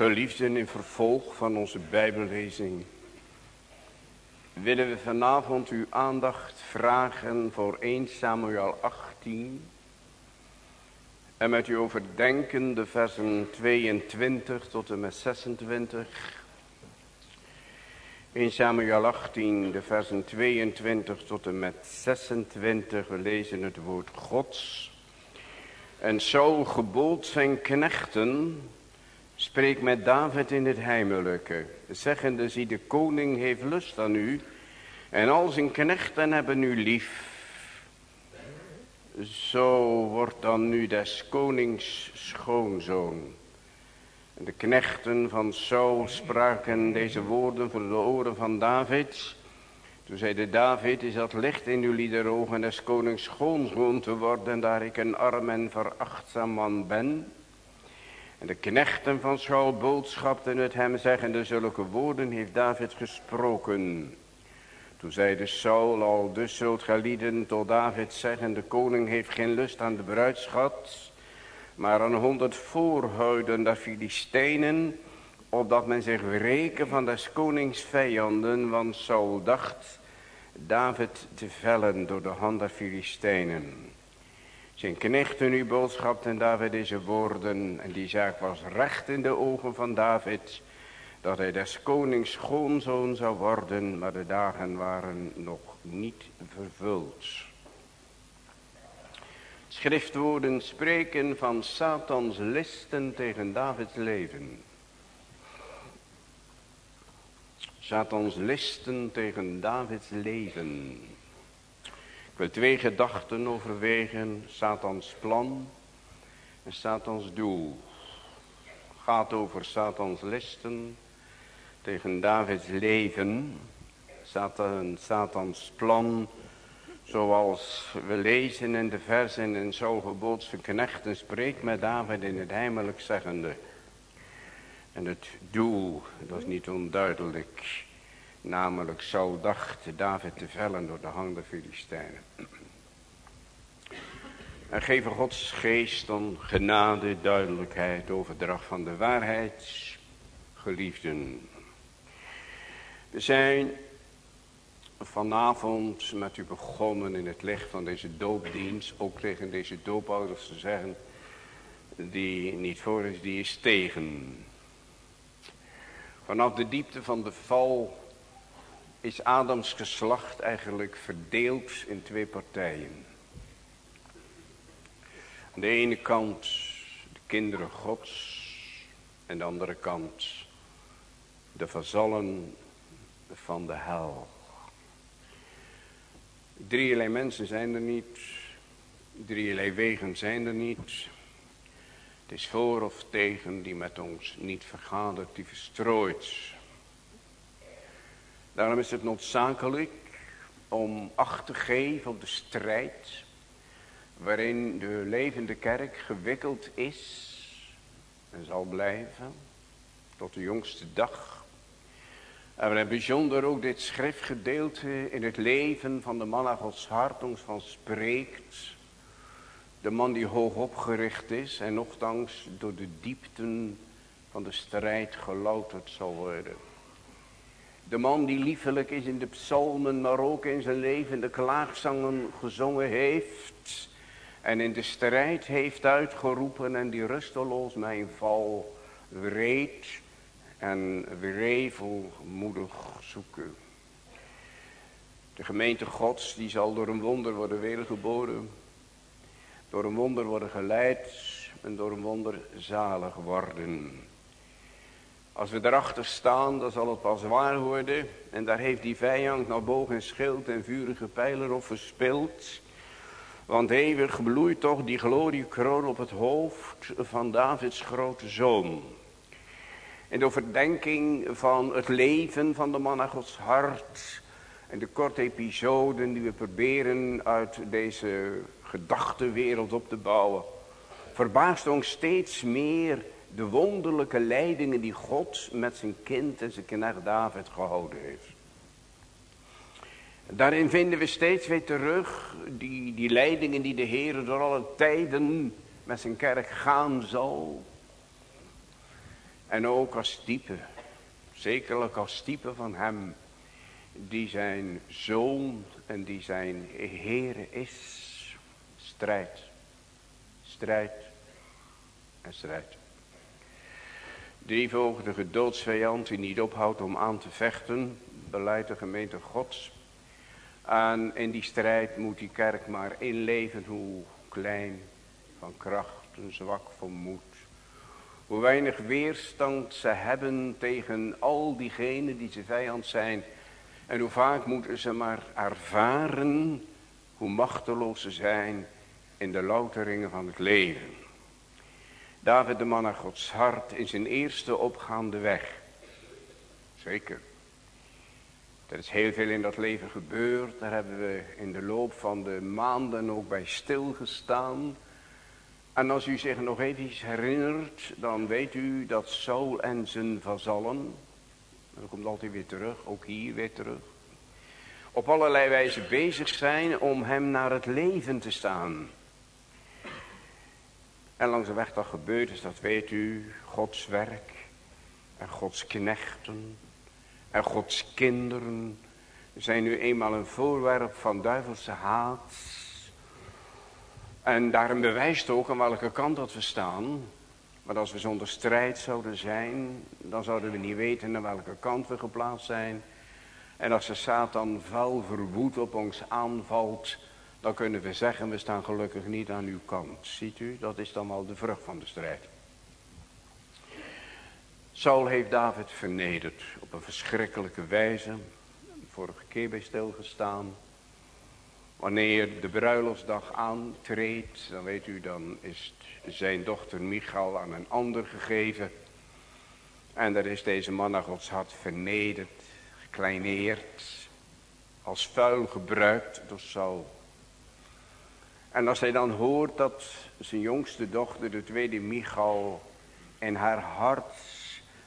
Geliefden in vervolg van onze bijbellezing willen we vanavond uw aandacht vragen voor 1 Samuel 18 en met u overdenken de versen 22 tot en met 26. 1 Samuel 18 de versen 22 tot en met 26 we lezen het woord Gods. En zo gebood zijn knechten Spreek met David in het heimelijke, zeggende, zie de koning heeft lust aan u, en al zijn knechten hebben u lief. Zo wordt dan nu des konings schoonzoon. De knechten van Saul spraken deze woorden voor de oren van David. Toen zeide David, is dat licht in uw liederogen des konings schoonzoon te worden, daar ik een arm en verachtzaam man ben. En de knechten van Saul boodschapten het hem zeggende, zulke woorden heeft David gesproken. Toen zeide Saul al, dus zult gij lieden tot David zeggen, de koning heeft geen lust aan de bruidschat, maar aan honderd voorhuiden der Filistijnen, opdat men zich wreken van des konings vijanden, want Saul dacht David te vellen door de hand der Filistijnen. Zijn knechten u boodschapten David deze woorden. En die zaak was recht in de ogen van David. Dat hij des konings schoonzoon zou worden. Maar de dagen waren nog niet vervuld. Schriftwoorden spreken van Satans listen tegen Davids leven. Satans listen tegen Davids leven wil twee gedachten overwegen. Satans plan en Satans doel. Gaat over Satans listen tegen Davids leven. Satan, Satans plan. Zoals we lezen in de versen en zo gebood knechten spreekt met David in het heimelijk zeggende. En het doel, dat is niet onduidelijk. Namelijk zo dacht David te vellen door de hand der Filistijnen. En geven Gods geest dan genade, duidelijkheid, overdracht van de waarheid, geliefden. We zijn vanavond met u begonnen in het licht van deze doopdienst. Ook tegen deze doopouders te zeggen, die niet voor is, die is tegen. Vanaf de diepte van de val is Adams geslacht eigenlijk verdeeld in twee partijen. Aan de ene kant de kinderen gods. En de andere kant de vazallen van de hel. Drieënlei mensen zijn er niet. Drieënlei wegen zijn er niet. Het is voor of tegen die met ons niet vergadert, die verstrooit. Daarom is het noodzakelijk om acht te geven op de strijd waarin de levende kerk gewikkeld is en zal blijven tot de jongste dag. En waarin bijzonder ook dit schriftgedeelte in het leven van de man naar Gods hart ons van spreekt. De man die hoog opgericht is en nogthans door de diepten van de strijd gelouterd zal worden. De man die liefelijk is in de psalmen, maar ook in zijn leven de klaagzangen gezongen heeft. En in de strijd heeft uitgeroepen en die rusteloos mijn val wreed en wrevelmoedig zoeken. De gemeente gods die zal door een wonder worden wedergeboren. Door een wonder worden geleid en door een wonder zalig worden. Als we erachter staan, dan zal het pas waar worden. En daar heeft die vijand naar boog en schild en vurige pijlen op verspild. Want eeuwig bloeit toch die gloriekroon op het hoofd van Davids grote zoon. In de overdenking van het leven van de man naar Gods hart. En de korte episoden die we proberen uit deze gedachtenwereld op te bouwen. Verbaast ons steeds meer de wonderlijke leidingen die God met zijn kind en zijn knecht David gehouden heeft. Daarin vinden we steeds weer terug die, die leidingen die de Heer door alle tijden met zijn kerk gaan zal. En ook als type, zekerlijk als type van hem, die zijn zoon en die zijn Heere is. Strijd, strijd en strijd. Drievogige doodsvijand die niet ophoudt om aan te vechten, beleidt de gemeente gods. En in die strijd moet die kerk maar inleven hoe klein van kracht en zwak van moed. Hoe weinig weerstand ze hebben tegen al diegenen die ze vijand zijn. En hoe vaak moeten ze maar ervaren hoe machteloos ze zijn in de louteringen van het leven. David de man naar Gods hart in zijn eerste opgaande weg. Zeker. Er is heel veel in dat leven gebeurd. Daar hebben we in de loop van de maanden ook bij stilgestaan. En als u zich nog even herinnert, dan weet u dat Saul en zijn vazallen, dat komt altijd weer terug, ook hier weer terug, op allerlei wijze bezig zijn om hem naar het leven te staan. En langs de weg dat gebeurd is, dat weet u, Gods werk en Gods knechten en Gods kinderen zijn nu eenmaal een voorwerp van duivelse haat. En daarom bewijst ook aan welke kant dat we staan. Maar als we zonder strijd zouden zijn, dan zouden we niet weten aan welke kant we geplaatst zijn. En als de Satan vuil verwoed op ons aanvalt, dan kunnen we zeggen, we staan gelukkig niet aan uw kant. Ziet u, dat is dan al de vrucht van de strijd. Saul heeft David vernederd op een verschrikkelijke wijze. Vorige keer bij stilgestaan. Wanneer de bruiloftsdag aantreedt, dan weet u, dan is zijn dochter Michal aan een ander gegeven. En daar is deze man naar Gods hart vernederd, gekleineerd, als vuil gebruikt door Saul. En als hij dan hoort dat zijn jongste dochter, de tweede Michal, in haar hart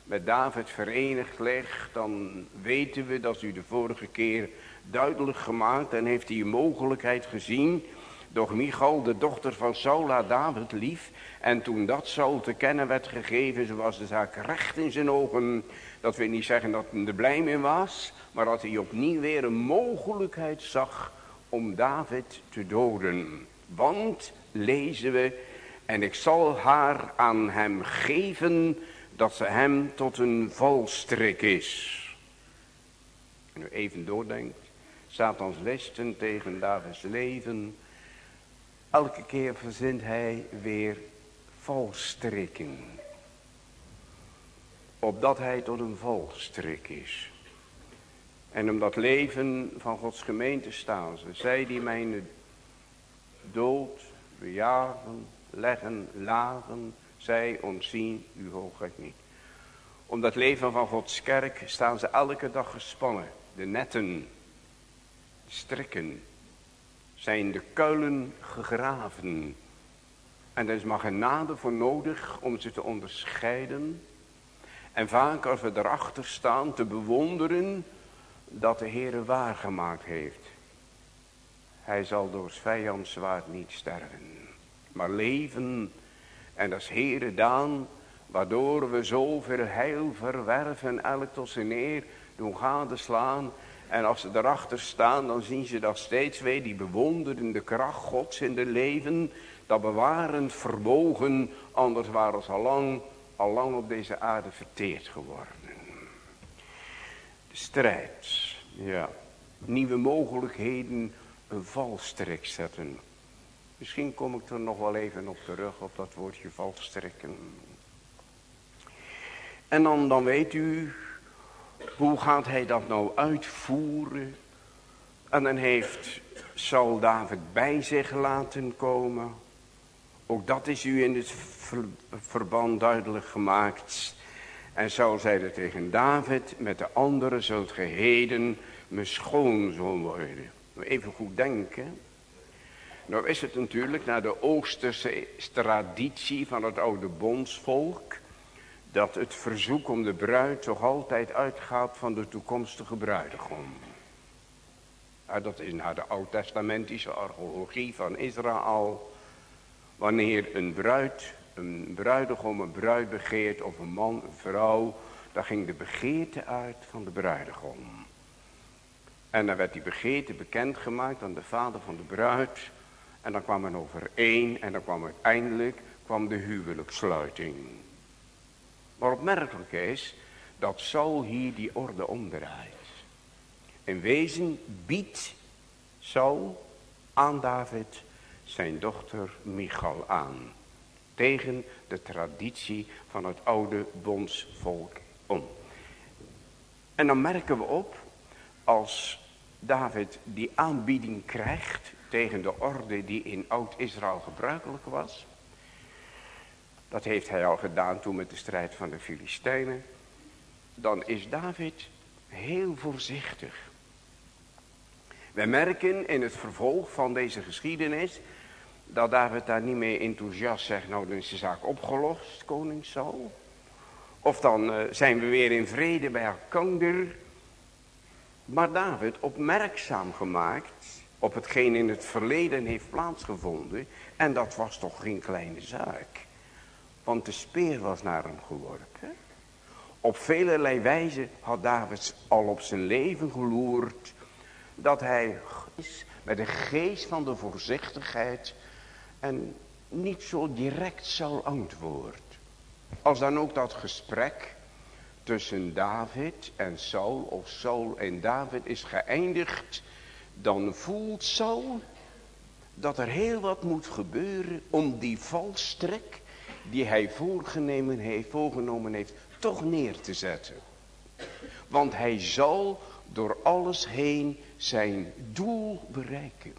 met David verenigd ligt, dan weten we dat u de vorige keer duidelijk gemaakt en heeft die mogelijkheid gezien. Doch Michal, de dochter van Saul, David lief. En toen dat Saul te kennen werd gegeven, was de zaak recht in zijn ogen. Dat wil niet zeggen dat hij er blij mee was, maar dat hij opnieuw weer een mogelijkheid zag om David te doden. Want, lezen we, en ik zal haar aan hem geven dat ze hem tot een valstrik is. En u even doordenkt, Satans listen tegen Davids leven. Elke keer verzint hij weer valstrikken. Opdat hij tot een valstrik is. En om dat leven van Gods gemeente staan ze. Zij die mijn dood bejagen, leggen, lagen, zij ontzien uw hoogheid niet. Om dat leven van Gods kerk staan ze elke dag gespannen. De netten, de strikken, zijn de kuilen gegraven. En er is maar genade voor nodig om ze te onderscheiden. En vaak als we erachter staan te bewonderen dat de Heer waargemaakt heeft. Hij zal door het vijandswaard niet sterven, maar leven en is Heere Daan, waardoor we zoveel heil verwerven, elk tot zijn neer doen gadeslaan. En als ze erachter staan, dan zien ze dat steeds weer die bewonderende kracht Gods in de leven. Dat bewarend verbogen, anders waren ze al lang, al lang op deze aarde verteerd geworden. De strijd, ja. Nieuwe mogelijkheden, een valstrik zetten. Misschien kom ik er nog wel even op terug, op dat woordje valstrekken. En dan, dan weet u, hoe gaat hij dat nou uitvoeren? En dan heeft Saul David bij zich laten komen. Ook dat is u in het verband duidelijk gemaakt. En Saul zeide tegen David, met de anderen zult geheden mijn schoonzoon worden. Even goed denken. Nou is het natuurlijk naar de Oosterse traditie van het oude bondsvolk. Dat het verzoek om de bruid toch altijd uitgaat van de toekomstige bruidegom. dat is naar de oud-testamentische archeologie van Israël. Wanneer een bruid een bruidegom een bruid begeert of een man een vrouw, dan ging de begeerte uit van de bruidegom. En dan werd die begeerte bekendgemaakt aan de vader van de bruid. En dan kwam men overeen en dan kwam uiteindelijk kwam de huwelijkssluiting. Maar opmerkelijk is dat Saul hier die orde omdraait. In wezen biedt Saul aan David zijn dochter Michal aan. Tegen de traditie van het oude bondsvolk om. En dan merken we op, als David die aanbieding krijgt tegen de orde die in oud-Israël gebruikelijk was. Dat heeft hij al gedaan toen met de strijd van de Filistijnen. Dan is David heel voorzichtig. We merken in het vervolg van deze geschiedenis dat David daar niet meer enthousiast zegt, nou dan is de zaak opgelost, koning Saul. Of dan uh, zijn we weer in vrede bij elkaar. Maar David opmerkzaam gemaakt op hetgeen in het verleden heeft plaatsgevonden. En dat was toch geen kleine zaak. Want de speer was naar hem geworpen. Op velelei wijze had David al op zijn leven geloerd. Dat hij met de geest van de voorzichtigheid. En niet zo direct zal antwoorden. Als dan ook dat gesprek tussen David en Saul of Saul en David is geëindigd. Dan voelt Saul dat er heel wat moet gebeuren om die valstrik die hij voorgenomen heeft, voorgenomen heeft toch neer te zetten. Want hij zal door alles heen zijn doel bereiken.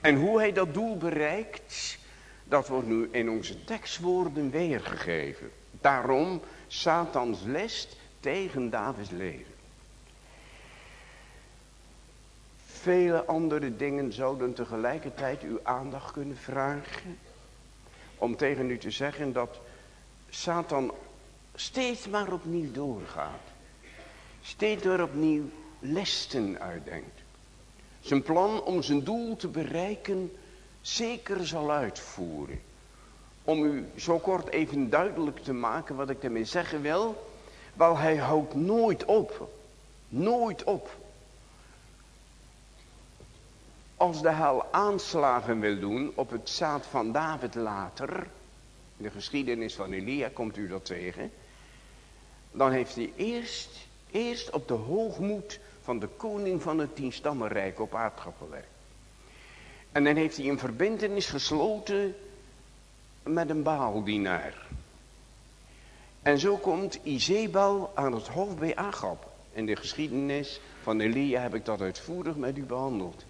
En hoe hij dat doel bereikt, dat wordt nu in onze tekstwoorden weergegeven. Daarom Satans list tegen Davids leven. Vele andere dingen zouden tegelijkertijd uw aandacht kunnen vragen. Om tegen u te zeggen dat Satan steeds maar opnieuw doorgaat. Steeds weer opnieuw lesten uitdenkt. Zijn plan om zijn doel te bereiken zeker zal uitvoeren. Om u zo kort even duidelijk te maken wat ik ermee zeggen wil. Wel, hij houdt nooit op. Nooit op. Als de hel aanslagen wil doen op het zaad van David later. In de geschiedenis van Elia komt u dat tegen. Dan heeft hij eerst, eerst op de hoogmoed van de koning van het tienstammenrijk op aardschap gewerkt. En dan heeft hij een verbindenis gesloten met een baaldienaar. En zo komt Izebel aan het hof bij Agab. In de geschiedenis van Elia heb ik dat uitvoerig met u behandeld.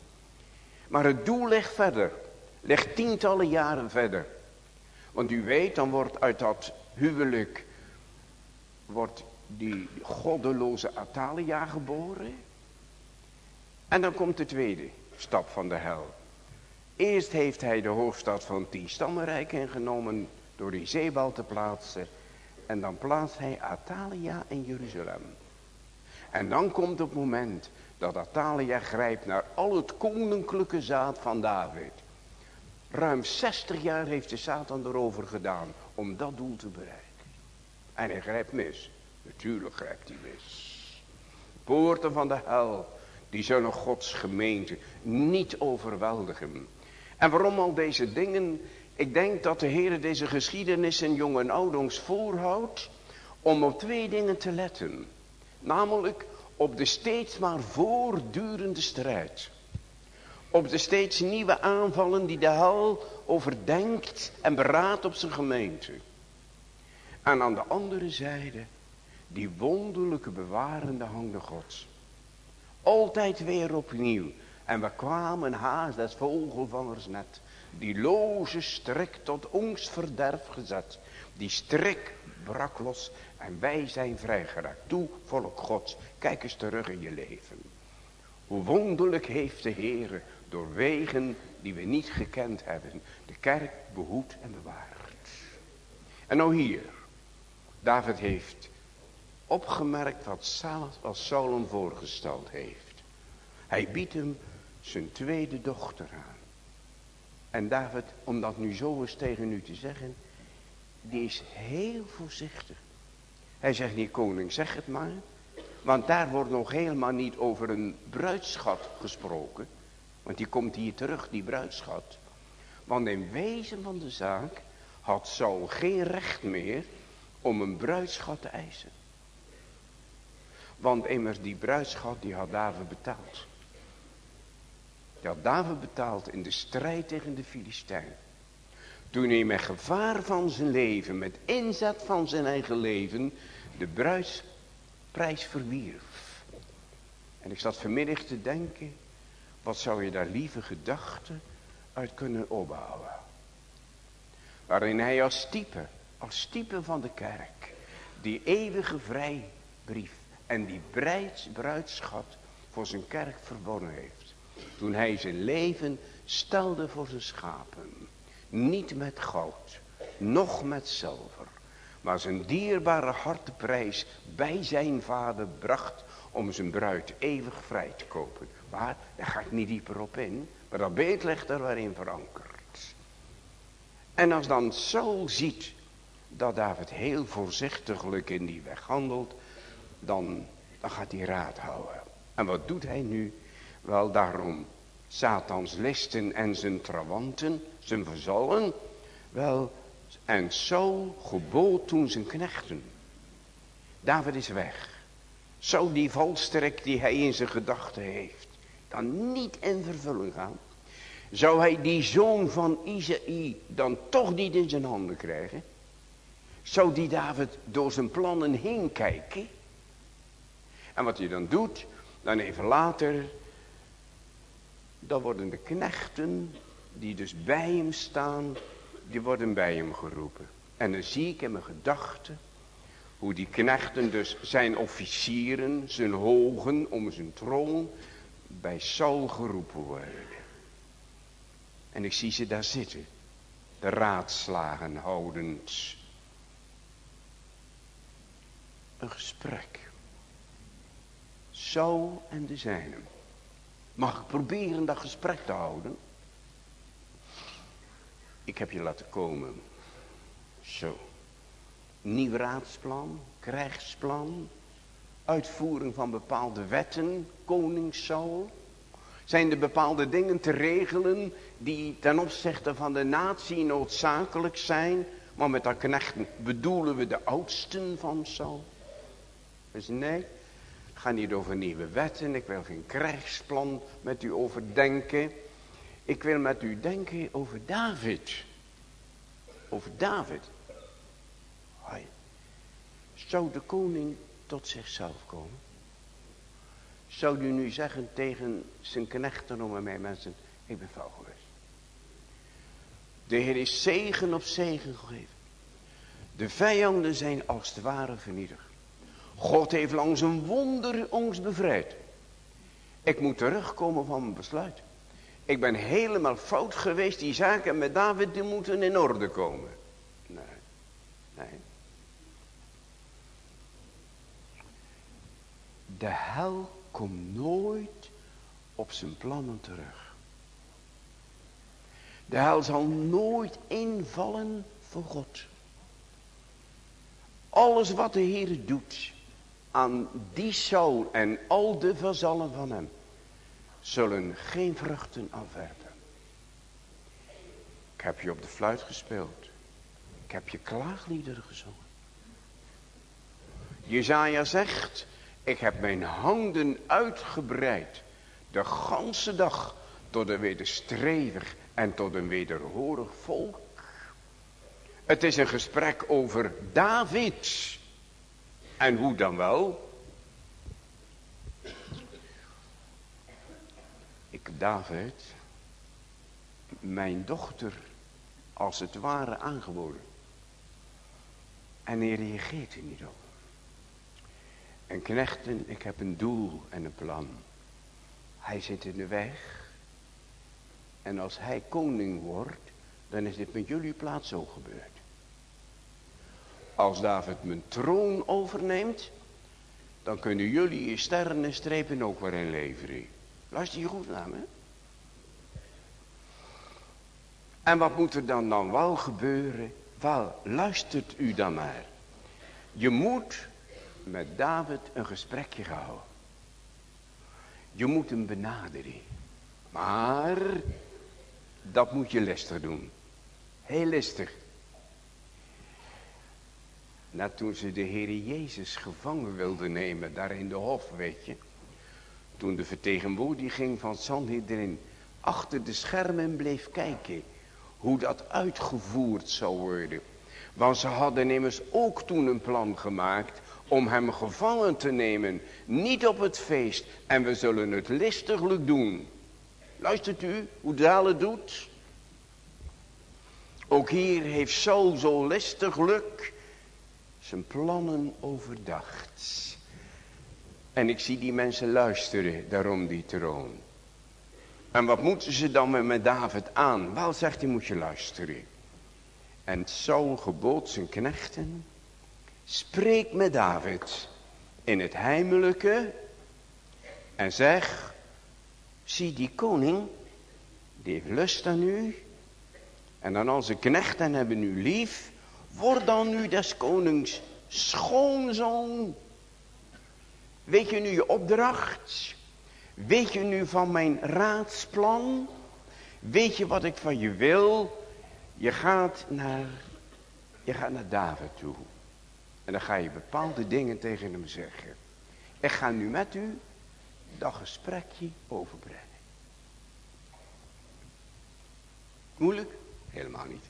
Maar het doel ligt verder. Ligt tientallen jaren verder. Want u weet, dan wordt uit dat huwelijk... wordt die goddeloze Atalia geboren. En dan komt de tweede stap van de hel. Eerst heeft hij de hoofdstad van tien stammenrijk ingenomen door die zeebal te plaatsen. En dan plaatst hij Atalia in Jeruzalem. En dan komt het moment dat Atalia grijpt naar al het koninklijke zaad van David. Ruim 60 jaar heeft de Satan erover gedaan om dat doel te bereiken. En hij grijpt mis. Natuurlijk grijpt hij mis. Poorten van de hel, die zullen Gods gemeente niet overweldigen. En waarom al deze dingen? Ik denk dat de Heer deze geschiedenis in jong en oud ons voorhoudt om op twee dingen te letten. Namelijk op de steeds maar voortdurende strijd. Op de steeds nieuwe aanvallen die de hel overdenkt en beraadt op zijn gemeente. En aan de andere zijde die wonderlijke bewarende handen gods. Altijd weer opnieuw en we kwamen haast des vogelvangers net. Die loze strik tot ons verderf gezet. Die strik brak los en wij zijn vrijgeraakt. Toe, volk gods, kijk eens terug in je leven. Hoe wonderlijk heeft de Heer door wegen die we niet gekend hebben. De kerk behoed en bewaard. En nou hier. David heeft opgemerkt wat Saul hem voorgesteld heeft. Hij biedt hem zijn tweede dochter aan. En David, om dat nu zo eens tegen u te zeggen, die is heel voorzichtig. Hij zegt niet, koning, zeg het maar. Want daar wordt nog helemaal niet over een bruidschat gesproken. Want die komt hier terug, die bruidschat. Want in wezen van de zaak had Saul geen recht meer om een bruidschat te eisen. Want immers die bruidschat die had David betaald. Had David betaald in de strijd tegen de Filistijn. Toen hij met gevaar van zijn leven, met inzet van zijn eigen leven, de bruidsprijs verwierf. En ik zat vanmiddag te denken, wat zou je daar lieve gedachten uit kunnen opbouwen. Waarin hij als type, als type van de kerk, die eeuwige vrijbrief en die bruidschat voor zijn kerk verbonden heeft. Toen hij zijn leven stelde voor zijn schapen. Niet met goud, noch met zilver. Maar zijn dierbare harteprijs bij zijn vader bracht om zijn bruid eeuwig vrij te kopen. Maar daar ga ik niet dieper op in. Maar dat beet ligt er waarin verankerd. En als dan Saul ziet dat David heel voorzichtiglijk in die weg handelt. Dan, dan gaat hij raad houden. En wat doet hij nu? Wel daarom Satans listen en zijn trawanten, zijn verzallen. Wel, en Saul gebood toen zijn knechten. David is weg. Zou die valstrik die hij in zijn gedachten heeft, dan niet in vervulling gaan? Zou hij die zoon van Isaïe dan toch niet in zijn handen krijgen? Zou die David door zijn plannen heen kijken? En wat hij dan doet, dan even later, dan worden de knechten die dus bij hem staan, die worden bij hem geroepen. En dan zie ik in mijn gedachten hoe die knechten dus zijn officieren, zijn hogen om zijn troon bij Saul geroepen worden. En ik zie ze daar zitten, de raadslagen houdend. Een gesprek. Saul en de zijnen. Mag ik proberen dat gesprek te houden? Ik heb je laten komen. Zo. Nieuw raadsplan, krijgsplan, uitvoering van bepaalde wetten, koning Saul. Zijn er bepaalde dingen te regelen die ten opzichte van de natie noodzakelijk zijn. Maar met dat knechten bedoelen we de oudsten van Saul. Dus nee, ga niet over nieuwe wetten. Ik wil geen krijgsplan met u overdenken. Ik wil met u denken over David. Over David. Hoi. Zou de koning tot zichzelf komen? Zou u nu zeggen tegen zijn knechten om mij mensen, ik ben fout geweest. De Heer is zegen op zegen gegeven. De vijanden zijn als het ware vernietigd. God heeft langs een wonder ons bevrijd. Ik moet terugkomen van mijn besluit. Ik ben helemaal fout geweest. Die zaken met David die moeten in orde komen. Nee. Nee. De hel komt nooit op zijn plannen terug. De hel zal nooit invallen voor God. Alles wat de Heer doet aan die zoon en al de vazallen van hem zullen geen vruchten afwerpen. Ik heb je op de fluit gespeeld. Ik heb je klaagliederen gezongen. Jezaja zegt, ik heb mijn handen uitgebreid. De ganse dag tot een wederstrevig en tot een wederhorig volk. Het is een gesprek over David. En hoe dan wel? Ik, David, mijn dochter als het ware aangeboden. En hij reageert er niet op. En knechten, ik heb een doel en een plan. Hij zit in de weg. En als hij koning wordt, dan is dit met jullie plaats zo gebeurd. Als David mijn troon overneemt, dan kunnen jullie je sterren en strepen ook weer inleveren. Luister je goed naar me. En wat moet er dan dan wel gebeuren? Wel, luistert u dan maar. Je moet met David een gesprekje houden. Je moet hem benaderen. Maar dat moet je listig doen. Heel listig. Nou, toen ze de Heer Jezus gevangen wilden nemen, daar in de hof, weet je. Toen de vertegenwoordiging van Sanhedrin achter de schermen bleef kijken. Hoe dat uitgevoerd zou worden. Want ze hadden immers ook toen een plan gemaakt om hem gevangen te nemen. Niet op het feest. En we zullen het listiglijk doen. Luistert u hoe Dalen doet? Ook hier heeft Saul zo listiglijk zijn plannen overdacht. En ik zie die mensen luisteren, daarom die troon. En wat moeten ze dan met David aan? Wel, zegt hij, moet je luisteren. En Saul gebood zijn knechten, spreek met David in het heimelijke en zeg, zie die koning, die heeft lust aan u. En dan onze knechten hebben u lief, word dan nu des konings schoonzoon. Weet je nu je opdracht? Weet je nu van mijn raadsplan? Weet je wat ik van je wil? Je gaat naar, je gaat naar David toe. En dan ga je bepaalde dingen tegen hem zeggen. Ik ga nu met u dat gesprekje overbrengen. Moeilijk? Helemaal niet.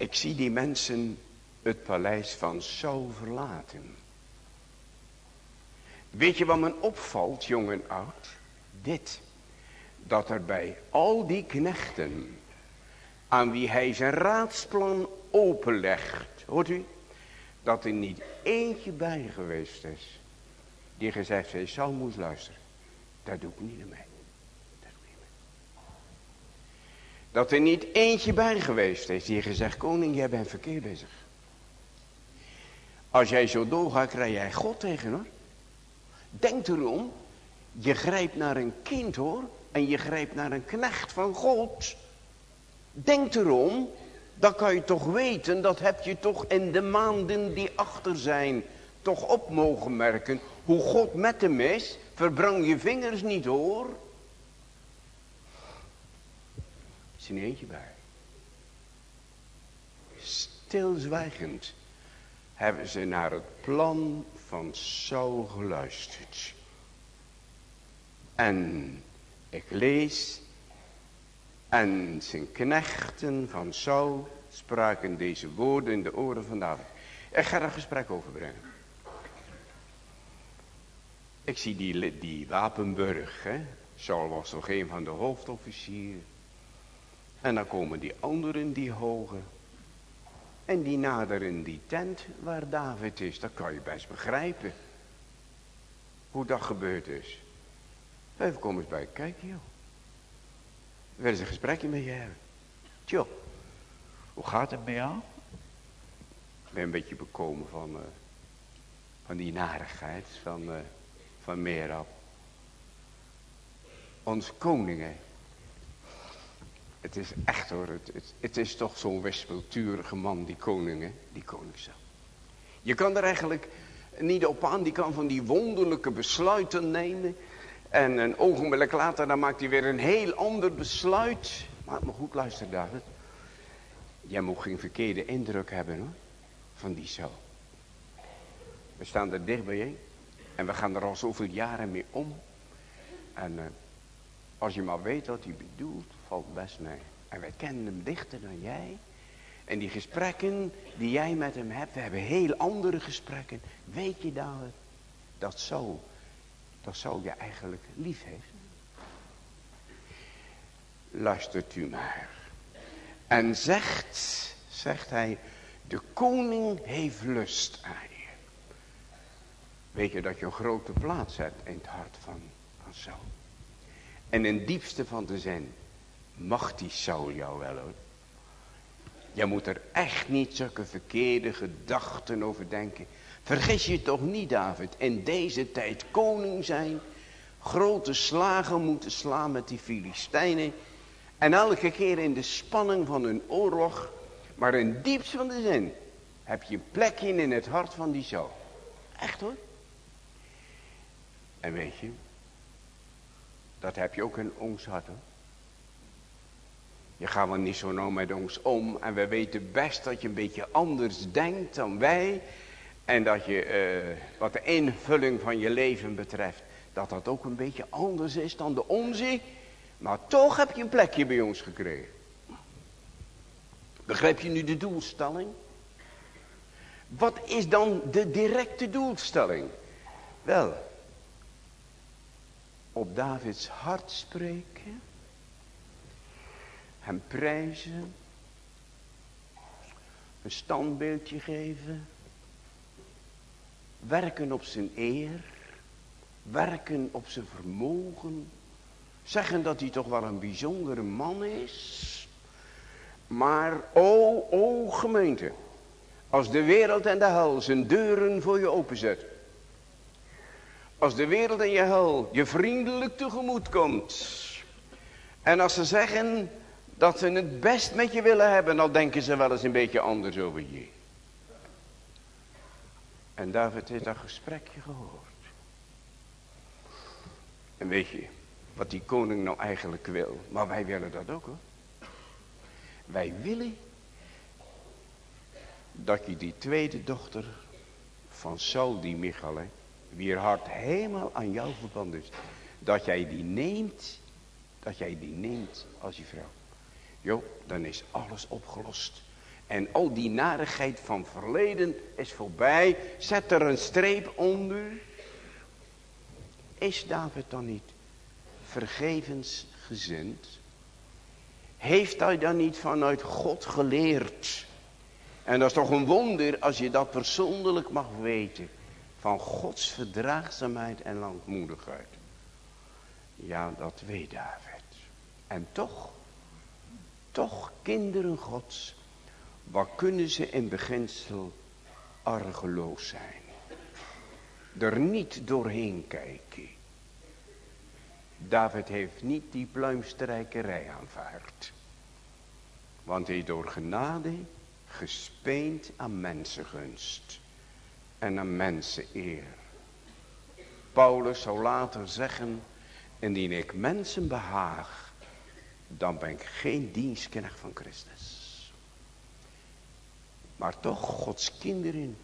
Ik zie die mensen het paleis van Saul verlaten. Weet je wat me opvalt, jong en oud? Dit. Dat er bij al die knechten, aan wie hij zijn raadsplan openlegt, hoort u? Dat er niet eentje bij geweest is, die gezegd heeft, Saul moest luisteren. Daar doe ik niet mee. Dat doe ik niet mee. Dat er niet eentje bij geweest is, die gezegd, koning, jij bent verkeerd bezig. Als jij zo doorgaat, krijg jij God tegen hoor. Denk erom, je grijpt naar een kind hoor. En je grijpt naar een knecht van God. Denk erom, dan kan je toch weten, dat heb je toch in de maanden die achter zijn, toch op mogen merken. Hoe God met hem is, verbrang je vingers niet hoor. Niet eentje bij. Stilzwijgend hebben ze naar het plan van Saul geluisterd. En ik lees, en zijn knechten van Saul spraken deze woorden in de oren van David. Ik ga daar gesprek over brengen. Ik zie die, die Wapenburg, hè. Saul was toch een van de hoofdofficieren. En dan komen die anderen, die hoge. En die naderen die tent waar David is. Dat kan je best begrijpen. Hoe dat gebeurd is. Even kom eens bij kijken joh. We willen eens een gesprekje met je hebben. Tjoh. Hoe gaat het met jou? Ik ben een beetje bekomen van, uh, van die narigheid van, uh, van Merab. Ons koningen het is echt hoor, het, het, is toch zo'n wispelturige man, die koning, die koning zelf. Je kan er eigenlijk niet op aan, die kan van die wonderlijke besluiten nemen. En een ogenblik later, dan maakt hij weer een heel ander besluit. Maar, maar goed, luister David. Jij moet geen verkeerde indruk hebben hoor, van die zo. We staan er dicht bij je. En we gaan er al zoveel jaren mee om. En uh, als je maar weet wat hij bedoelt, valt best mee. En wij kennen hem dichter dan jij. En die gesprekken die jij met hem hebt, we hebben heel andere gesprekken. Weet je dat, dat zo, dat zo je eigenlijk lief heeft. Luistert u maar. En zegt, zegt hij, de koning heeft lust aan je. Weet je dat je een grote plaats hebt in het hart van, van Saul. En in het diepste van de zin mag die Saul jou wel hoor. Je moet er echt niet zulke verkeerde gedachten over denken. Vergis je toch niet David, in deze tijd koning zijn. Grote slagen moeten slaan met die Filistijnen. En elke keer in de spanning van een oorlog, maar in diepst van de zin, heb je een plekje in het hart van die zo. Echt hoor. En weet je, dat heb je ook in ons hart hoor. Je gaat wel niet zo nauw met ons om. En we weten best dat je een beetje anders denkt dan wij. En dat je, uh, wat de invulling van je leven betreft, dat dat ook een beetje anders is dan de onze. Maar toch heb je een plekje bij ons gekregen. Begrijp je nu de doelstelling? Wat is dan de directe doelstelling? Wel, op Davids hart spreken, hem prijzen, een standbeeldje geven, werken op zijn eer, werken op zijn vermogen, zeggen dat hij toch wel een bijzondere man is. Maar o, o gemeente, als de wereld en de hel zijn deuren voor je openzet. Als de wereld en je hel je vriendelijk tegemoet komt. En als ze zeggen dat ze het best met je willen hebben, dan denken ze wel eens een beetje anders over je. En David heeft dat gesprekje gehoord. En weet je, wat die koning nou eigenlijk wil. Maar wij willen dat ook hoor. Wij willen dat je die tweede dochter van Saul, die Michal, hè, wie hart helemaal aan jou verbonden is. Dat jij die neemt, dat jij die neemt als je vrouw. Jo, dan is alles opgelost. En al die narigheid van verleden is voorbij. Zet er een streep onder. Is David dan niet vergevensgezind? Heeft hij dan niet vanuit God geleerd? En dat is toch een wonder als je dat persoonlijk mag weten. Van Gods verdraagzaamheid en langmoedigheid. Ja, dat weet David. En toch, toch kinderen Gods. Wat kunnen ze in beginsel argeloos zijn? Er niet doorheen kijken. David heeft niet die pluimstrijkerij aanvaard. Want hij door genade gespeend aan mensengunst en aan menseneer. Paulus zou later zeggen, indien ik mensen behaag, dan ben ik geen dienstknecht van Christus. Maar toch, Gods kinderen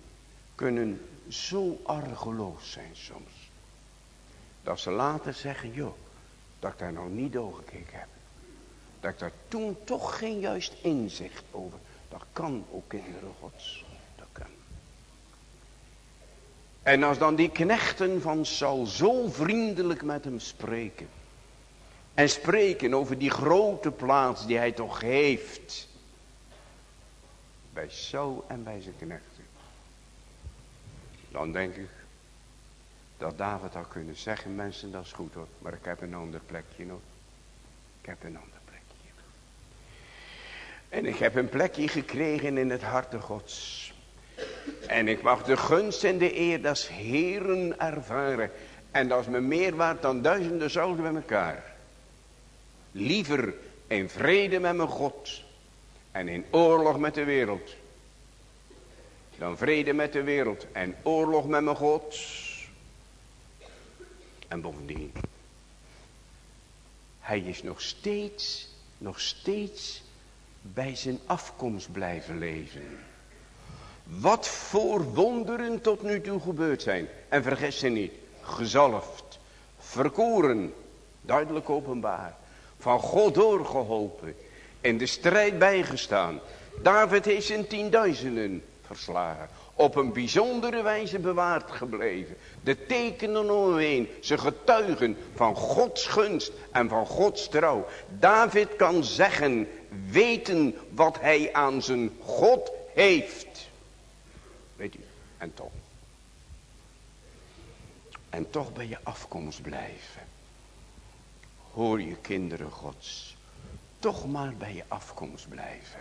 kunnen zo argeloos zijn soms. Dat ze later zeggen, joh, dat ik daar nog niet doorgekeken heb. Dat ik daar toen toch geen juist inzicht over. Dat kan ook kinderen gods. Dat kan. En als dan die knechten van Saul zo vriendelijk met hem spreken. En spreken over die grote plaats die hij toch heeft. Bij Saul en bij zijn knechten. Dan denk ik dat David had kunnen zeggen, mensen dat is goed hoor, maar ik heb een ander plekje nog. Ik heb een ander plekje. En ik heb een plekje gekregen in het harte gods. En ik mag de gunst en de eer des Heren ervaren. En dat is me meer waard dan duizenden zouden bij elkaar. Liever in vrede met mijn God en in oorlog met de wereld. Dan vrede met de wereld en oorlog met mijn God. En bovendien, hij is nog steeds, nog steeds bij zijn afkomst blijven leven. Wat voor wonderen tot nu toe gebeurd zijn. En vergis je niet, gezalfd, verkoren, duidelijk openbaar. Van God doorgeholpen, in de strijd bijgestaan. David heeft zijn tienduizenden verslagen op een bijzondere wijze bewaard gebleven. De tekenen omheen, ze getuigen van Gods gunst en van Gods trouw. David kan zeggen, weten wat hij aan zijn God heeft. Weet u, en toch. En toch bij je afkomst blijven. Hoor je kinderen gods. Toch maar bij je afkomst blijven.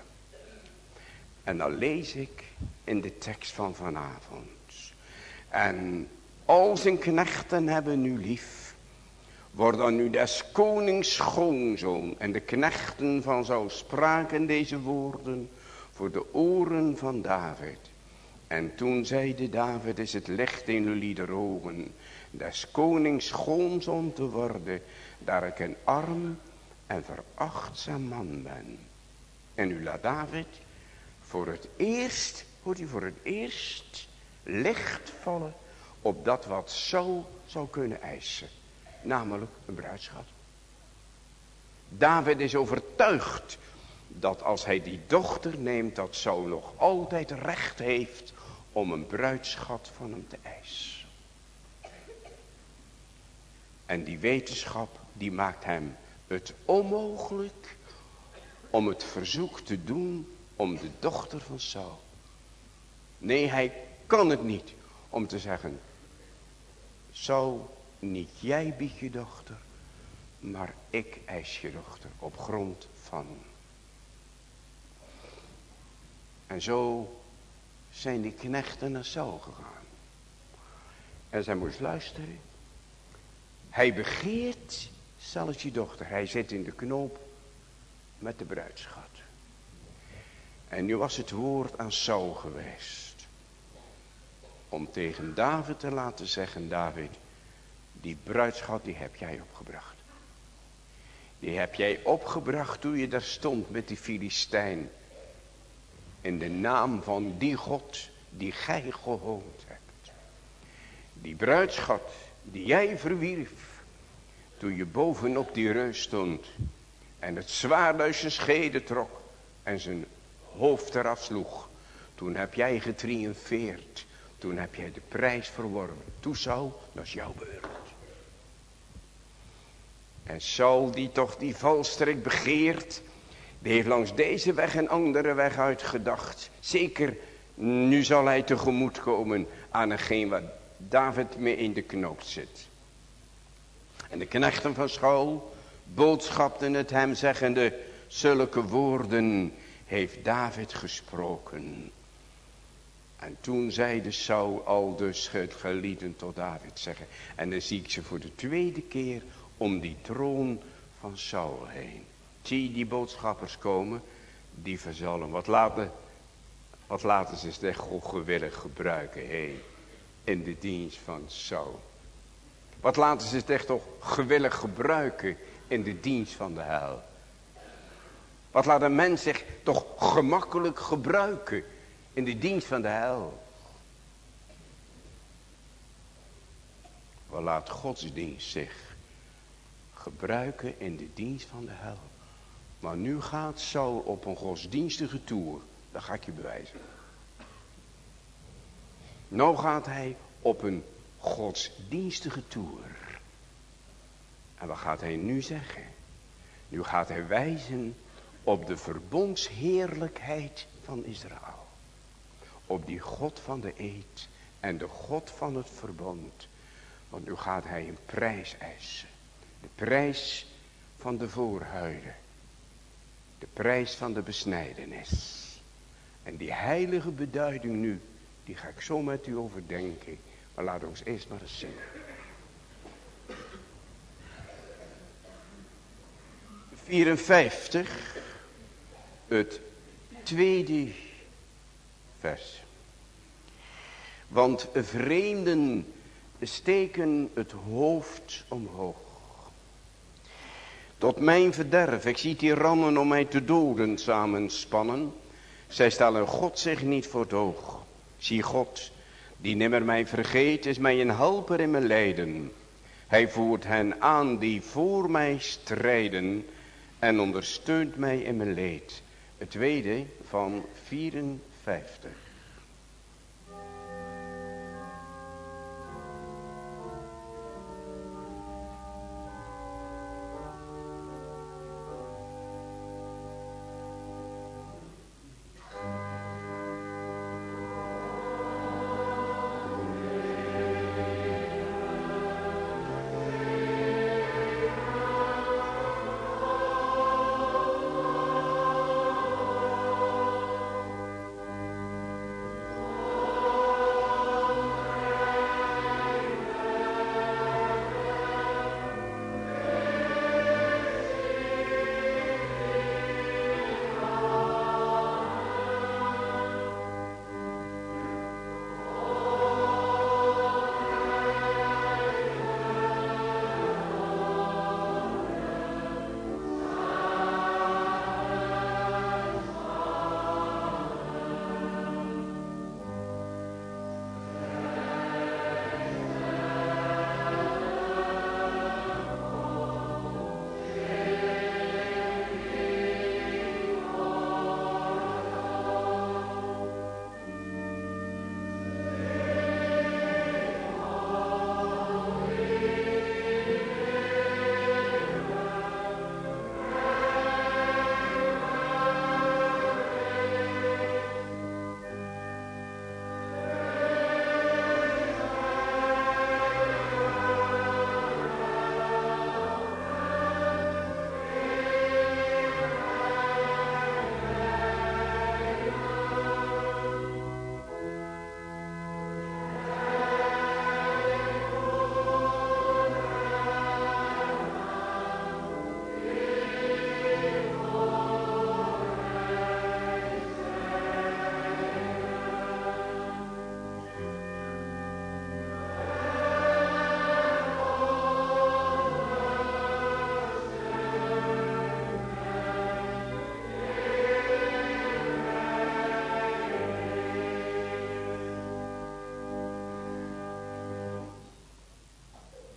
En dan lees ik in de tekst van vanavond. En al zijn knechten hebben nu lief. Word dan nu des konings schoonzoon. En de knechten van Saul spraken deze woorden voor de oren van David. En toen zeide David, is het licht in jullie ogen, des konings schoonzoon te worden, daar ik een arm en verachtzaam man ben. En u laat David voor het eerst, hoort u voor het eerst, licht vallen op dat wat Saul zou kunnen eisen. Namelijk een bruidschat. David is overtuigd dat als hij die dochter neemt, dat Saul nog altijd recht heeft om een bruidschat van hem te eisen. En die wetenschap, die maakt hem het onmogelijk om het verzoek te doen om de dochter van Saul. Nee, hij kan het niet om te zeggen, Saul, niet jij biedt je dochter, maar ik eis je dochter op grond van. En zo zijn die knechten naar Saul gegaan. En zij moest luisteren. Hij begeert zelfs je dochter. Hij zit in de knoop met de bruidschat. En nu was het woord aan Saul geweest. Om tegen David te laten zeggen, David, die bruidschat die heb jij opgebracht. Die heb jij opgebracht toen je daar stond met die Filistijn. In de naam van die God die gij gehoond hebt. Die bruidschat die jij verwierf. Toen je bovenop die reus stond. En het zwaard uit zijn schede trok. En zijn hoofd eraf sloeg. Toen heb jij getriumfeerd. Toen heb jij de prijs verworven. Toen zou, dat is jouw beurt. En Saul die toch die valstrik begeert. Die heeft langs deze weg een andere weg uitgedacht. Zeker nu zal hij tegemoet komen aan hetgeen wat David mee in de knoop zit. En de knechten van Saul boodschapten het hem zeggende. Zulke woorden heeft David gesproken. En toen zeide Saul al dus het gelieden tot David zeggen. En dan zie ik ze voor de tweede keer om die troon van Saul heen. Zie die boodschappers komen, die verzallen. Wat laten, wat laten ze zich gewillig gebruiken, heen, in de dienst van Saul. Wat laten ze zich toch gewillig gebruiken in de dienst van de hel. Wat laat een mens zich toch gemakkelijk gebruiken in de dienst van de hel. Wat laat godsdienst zich gebruiken in de dienst van de hel. Maar nu gaat Saul op een godsdienstige toer. Dat ga ik je bewijzen. Nou gaat hij op een godsdienstige toer. En wat gaat hij nu zeggen? Nu gaat hij wijzen op de verbondsheerlijkheid van Israël. Op die God van de eed en de God van het verbond. Want nu gaat hij een prijs eisen. De prijs van de voorhuiden. De prijs van de besnijdenis. En die heilige beduiding nu, die ga ik zo met u overdenken. Maar laten we ons eerst maar eens zingen. 54, het tweede vers. Want vreemden steken het hoofd omhoog. Tot mijn verderf, ik zie tirannen om mij te doden samenspannen. Zij stellen God zich niet voor het oog. Zie God, die nimmer mij vergeet, is mij een helper in mijn lijden. Hij voert hen aan die voor mij strijden en ondersteunt mij in mijn leed. Het tweede van 54.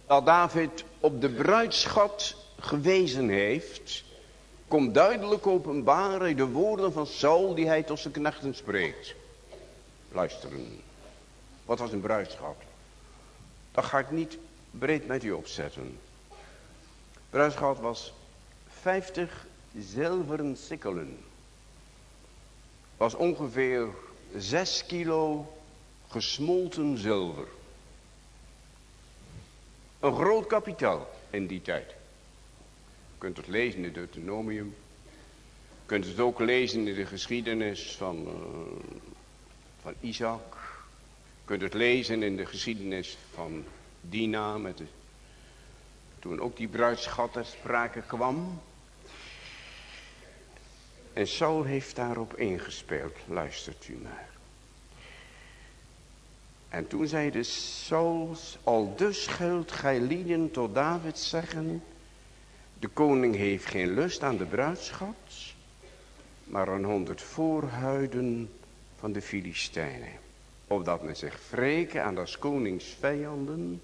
Dat David op de bruidschat gewezen heeft, komt duidelijk openbaar uit de woorden van Saul die hij tot zijn knechten spreekt. Luisteren. Wat was een bruidschat? Dat ga ik niet breed met u opzetten. Bruidschat was 50 zilveren sikkelen. Was ongeveer 6 kilo gesmolten zilver. Een groot kapitaal in die tijd. Je kunt het lezen in het Deuteronomium. Je kunt het ook lezen in de geschiedenis van, uh, van Isaac. Je kunt het lezen in de geschiedenis van Dina. Met de, toen ook die bruidschat ter sprake kwam. En Saul heeft daarop ingespeeld. Luistert u maar. En toen zei de Saul, al dus geldt gij lieden tot David zeggen, de koning heeft geen lust aan de bruidschat, maar aan honderd voorhuiden van de Filistijnen. Opdat men zich wreken aan das konings vijanden,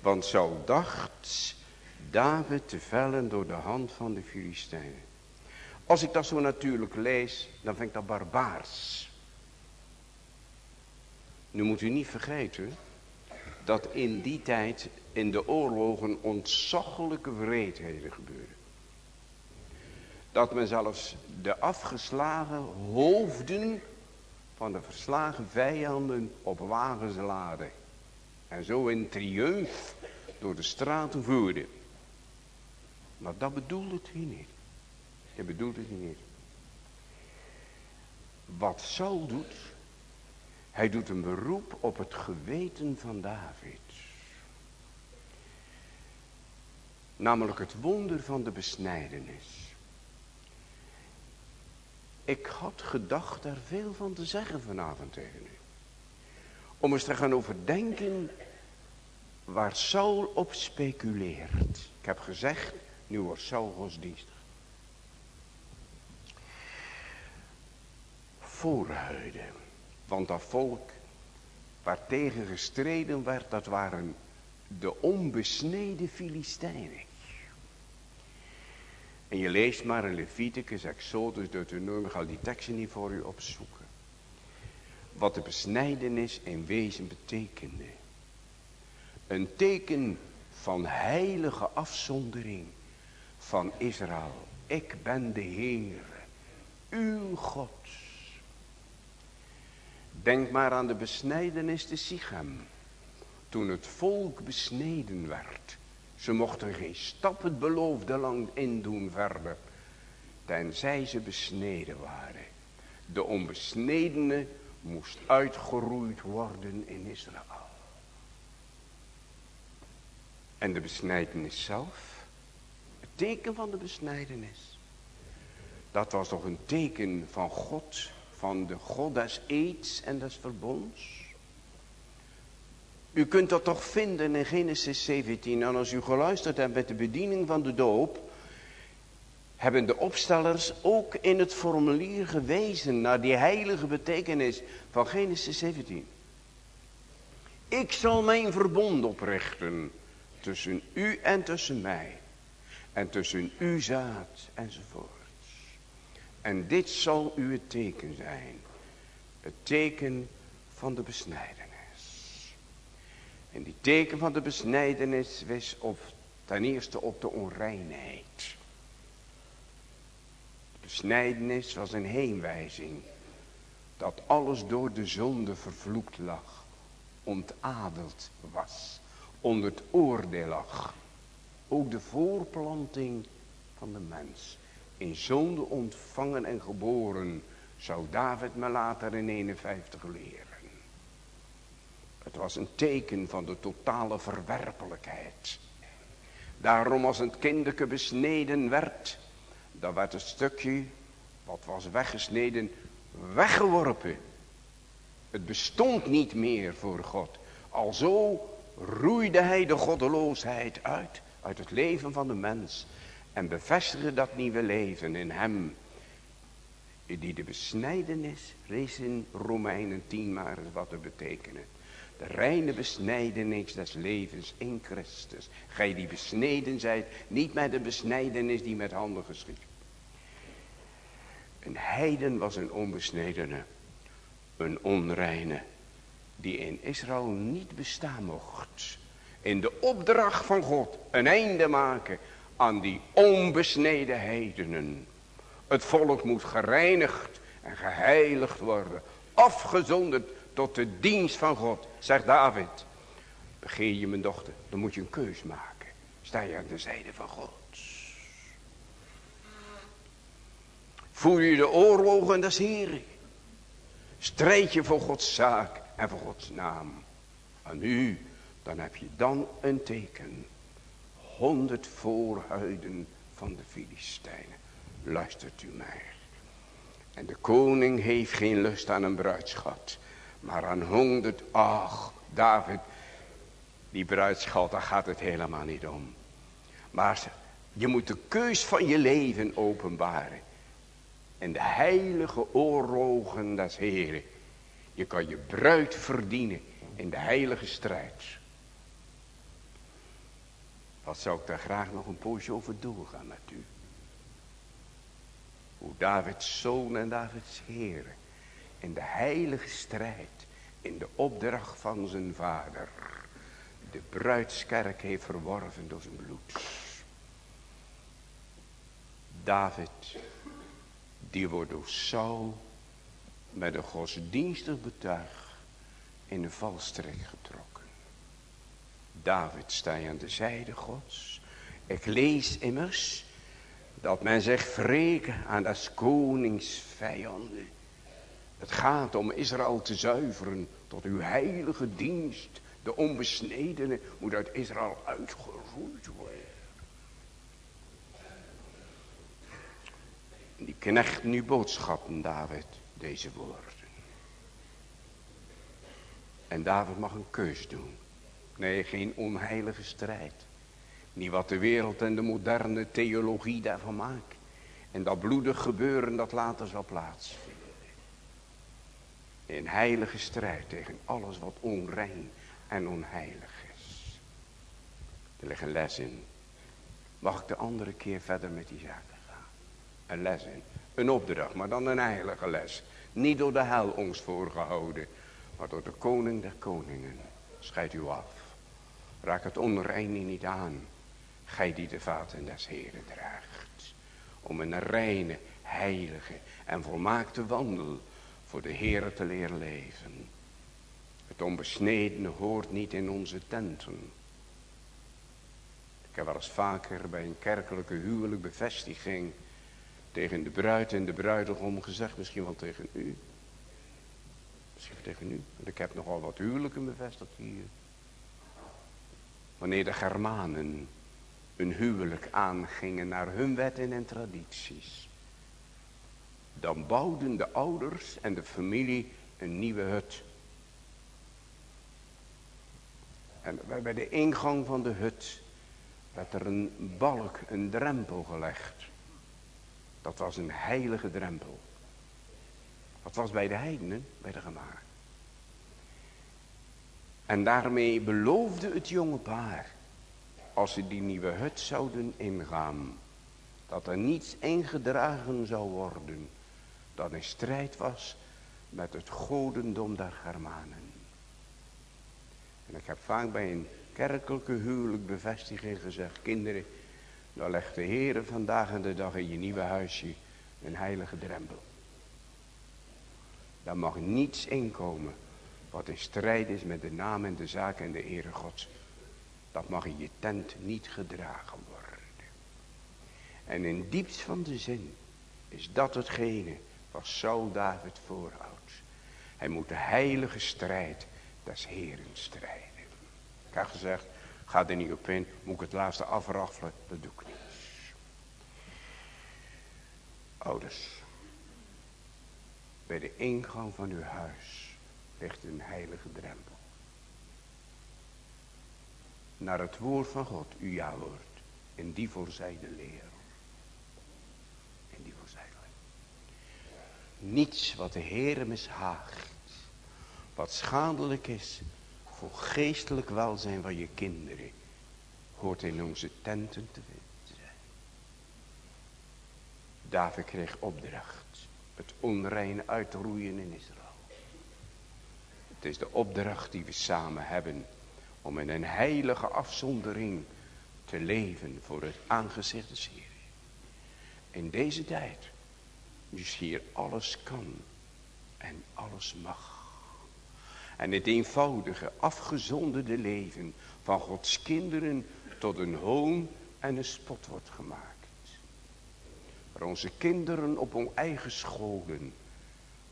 want Saul dacht David te vellen door de hand van de Filistijnen. Als ik dat zo natuurlijk lees, dan vind ik dat barbaars. Nu moet u niet vergeten dat in die tijd in de oorlogen ontzaglijke wreedheden gebeurden. Dat men zelfs de afgeslagen hoofden van de verslagen vijanden op wagens laadde. En zo in triumf door de straten voerde. Maar dat bedoelt het hier niet. Dat bedoelt het hier niet. Wat Saul doet, hij doet een beroep op het geweten van David. Namelijk het wonder van de besnijdenis. Ik had gedacht daar veel van te zeggen vanavond tegen u. Om eens te gaan overdenken waar Saul op speculeert. Ik heb gezegd, nu wordt Saul godsdienstig. Voorhuiden. Want dat volk waartegen gestreden werd, dat waren de onbesneden Filistijnen. En je leest maar in Leviticus, Exodus, Deuteronomium, ik ga die teksten niet voor u opzoeken. Wat de besnijdenis in wezen betekende. Een teken van heilige afzondering van Israël. Ik ben de Heer, uw God. Denk maar aan de besnijdenis te Sichem. Toen het volk besneden werd. Ze mochten geen stap het beloofde land indoen verder. Tenzij ze besneden waren. De onbesnedene moest uitgeroeid worden in Israël. En de besnijdenis zelf. Het teken van de besnijdenis. Dat was toch een teken van God van de God des eeds en des verbonds. U kunt dat toch vinden in Genesis 17. En als u geluisterd hebt met de bediening van de doop. Hebben de opstellers ook in het formulier gewezen naar die heilige betekenis van Genesis 17. Ik zal mijn verbond oprichten tussen u en tussen mij. En tussen uw zaad enzovoort. En dit zal uw teken zijn. Het teken van de besnijdenis. En die teken van de besnijdenis was op, ten eerste op de onreinheid. De besnijdenis was een heenwijzing. Dat alles door de zonde vervloekt lag. Ontadeld was. Onder het oordeel lag. Ook de voorplanting van de mens in zonde ontvangen en geboren, zou David me later in 51 leren. Het was een teken van de totale verwerpelijkheid. Daarom als het kinderke besneden werd, dan werd het stukje wat was weggesneden, weggeworpen. Het bestond niet meer voor God. Alzo roeide hij de goddeloosheid uit, uit het leven van de mens. En bevestigen dat nieuwe leven in hem. Die de besnijdenis, lees in Romeinen 10 maar wat te betekenen. De reine besnijdenis des levens in Christus. Gij die besneden zijt, niet met de besnijdenis die met handen geschiet. Een heiden was een onbesnedene, een onreine, die in Israël niet bestaan mocht. In de opdracht van God een einde maken aan die onbesneden heidenen. Het volk moet gereinigd en geheiligd worden. Afgezonderd tot de dienst van God, zegt David. Begeer je mijn dochter, dan moet je een keus maken. Sta je aan de zijde van God. Voer je de oorlogen des Heren. Strijd je voor Gods zaak en voor Gods naam. Aan u, dan heb je dan een teken. Honderd voorhuiden van de Filistijnen. Luistert u mij. En de koning heeft geen lust aan een bruidschat. Maar aan honderd, ach, David, die bruidschat, daar gaat het helemaal niet om. Maar je moet de keus van je leven openbaren. En de heilige oorlogen des Heren. Je kan je bruid verdienen in de heilige strijd. Wat zou ik daar graag nog een poosje over doorgaan met u. Hoe Davids zoon en Davids heren in de heilige strijd, in de opdracht van zijn vader, de bruidskerk heeft verworven door zijn bloed. David, die wordt door Saul met een godsdienstig betuig in de valstrik getrokken. David sta je aan de zijde gods. Ik lees immers dat men zegt wreken aan des konings vijanden. Het gaat om Israël te zuiveren tot uw heilige dienst. De onbesnedene moet uit Israël uitgeroeid worden. Die knecht nu boodschappen, David, deze woorden. En David mag een keus doen. Nee, geen onheilige strijd. Niet wat de wereld en de moderne theologie daarvan maakt. En dat bloedig gebeuren dat later zal plaatsvinden. In heilige strijd tegen alles wat onrein en onheilig is. Er ligt een les in. Mag ik de andere keer verder met die zaken gaan? Een les in. Een opdracht, maar dan een heilige les. Niet door de hel ons voorgehouden, maar door de koning der koningen. Scheid u af. Raak het onreine niet aan. Gij die de vaten des Heren draagt. Om een reine, heilige en volmaakte wandel voor de Heere te leren leven. Het onbesnedene hoort niet in onze tenten. Ik heb wel eens vaker bij een kerkelijke huwelijk bevestiging tegen de bruid en de bruidegom gezegd, misschien wel tegen u. Misschien tegen u. Want ik heb nogal wat huwelijken bevestigd hier. Wanneer de Germanen een huwelijk aangingen naar hun wetten en tradities. Dan bouwden de ouders en de familie een nieuwe hut. En bij de ingang van de hut werd er een balk, een drempel gelegd. Dat was een heilige drempel. Dat was bij de heidenen, bij de gemaar. En daarmee beloofde het jonge paar als ze die nieuwe hut zouden ingaan, dat er niets ingedragen zou worden dat in strijd was met het godendom der Germanen. En ik heb vaak bij een kerkelijke huwelijk bevestiging gezegd, kinderen, dan legt de Heer vandaag en de dag in je nieuwe huisje een heilige drempel. Daar mag niets inkomen wat in strijd is met de naam en de zaak en de ere Gods. Dat mag in je tent niet gedragen worden. En in diepst van de zin is dat hetgene wat Saul David voorhoudt. Hij moet de heilige strijd des Heren strijden. Ik heb gezegd, ga er niet op in, moet ik het laatste afraffelen, dat doe ik niet. Ouders, bij de ingang van uw huis ligt een heilige drempel naar het woord van God, uw ja woord. En die voorzijde leer. En die voorzijde. Niets wat de Heere mishaagt. Wat schadelijk is voor geestelijk welzijn van je kinderen hoort in onze tenten te zijn. David kreeg opdracht het onreine uit te roeien in Israël. Het is de opdracht die we samen hebben om in een heilige afzondering te leven voor het aangezicht des Heer. In deze tijd, dus hier alles kan en alles mag. En het eenvoudige, afgezonderde leven van Gods kinderen tot een hoon en een spot wordt gemaakt. Waar onze kinderen op hun eigen scholen,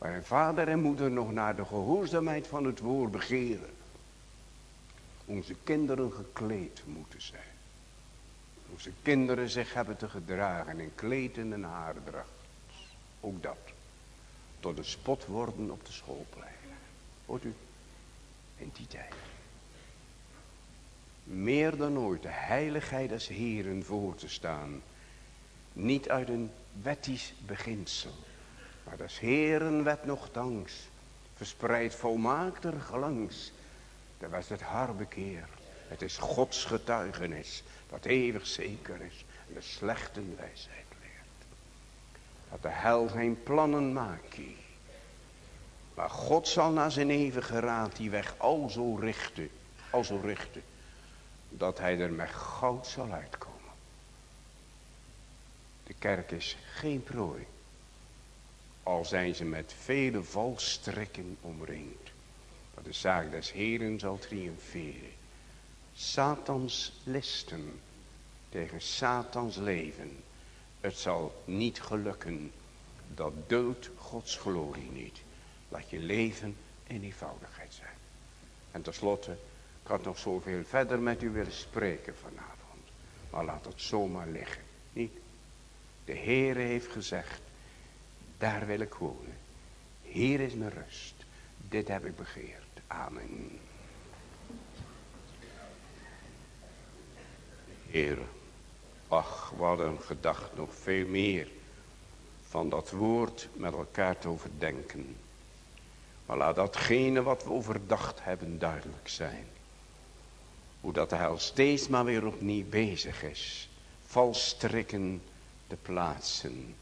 waar vader en moeder nog naar de gehoorzaamheid van het woord begeren. Onze kinderen gekleed moeten zijn. Onze kinderen zich hebben te gedragen in kleden en haardracht. Ook dat. Tot een spot worden op de schoolpleinen. Hoort u? In die tijd. Meer dan ooit de heiligheid des Heren voor te staan. Niet uit een wettisch beginsel. Maar des Heren wet nogthans. Verspreid volmaakter gelangs. Daar was het haar bekeer. Het is Gods getuigenis. Dat eeuwig zeker is. En de slechte wijsheid leert. Dat de hel geen plannen maakt. Maar God zal naar zijn eeuwige raad die weg al zo richten. Al zo richten. Dat hij er met goud zal uitkomen. De kerk is geen prooi. Al zijn ze met vele valstrikken omringd. Maar de zaak des Heren zal triomferen. Satans listen tegen Satans leven. Het zal niet gelukken. Dat doodt Gods glorie niet. Laat je leven in eenvoudigheid zijn. En tenslotte, ik had nog zoveel verder met u willen spreken vanavond. Maar laat het zomaar liggen. Niet? De Heere heeft gezegd, daar wil ik wonen. Hier is mijn rust. Dit heb ik begeerd. Amen. Heer, ach wat een gedacht nog veel meer van dat woord met elkaar te overdenken. Maar laat datgene wat we overdacht hebben duidelijk zijn. Hoe dat hij al steeds maar weer opnieuw bezig is. Valstrikken te plaatsen.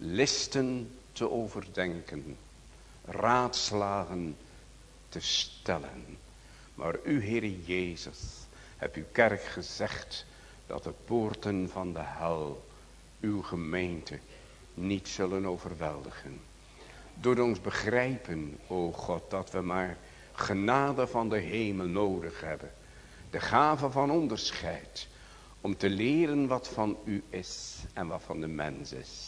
Listen te overdenken. Raadslagen te stellen. Maar u, Heer Jezus, hebt uw kerk gezegd dat de poorten van de hel uw gemeente niet zullen overweldigen. Door ons begrijpen, o God, dat we maar genade van de hemel nodig hebben. De gave van onderscheid. Om te leren wat van u is en wat van de mens is.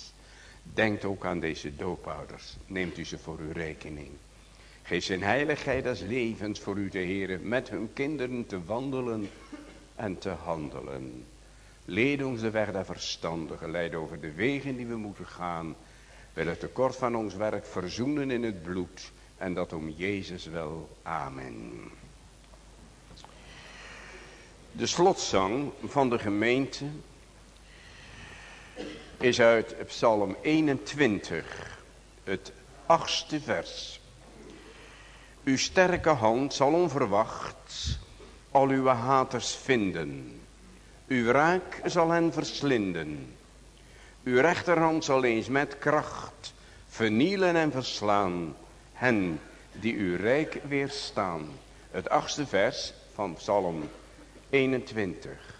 Denkt ook aan deze doopouders. Neemt u ze voor uw rekening. Geef zijn heiligheid als levens voor u de Heer met hun kinderen te wandelen en te handelen. Leed ons de weg der verstandigen, leid over de wegen die we moeten gaan. Wil het tekort van ons werk verzoenen in het bloed en dat om Jezus wel. Amen. De slotzang van de gemeente is uit Psalm 21, het achtste vers. Uw sterke hand zal onverwacht al uw haters vinden. Uw raak zal hen verslinden. Uw rechterhand zal eens met kracht vernielen en verslaan hen die uw rijk weerstaan. Het achtste vers van Psalm 21.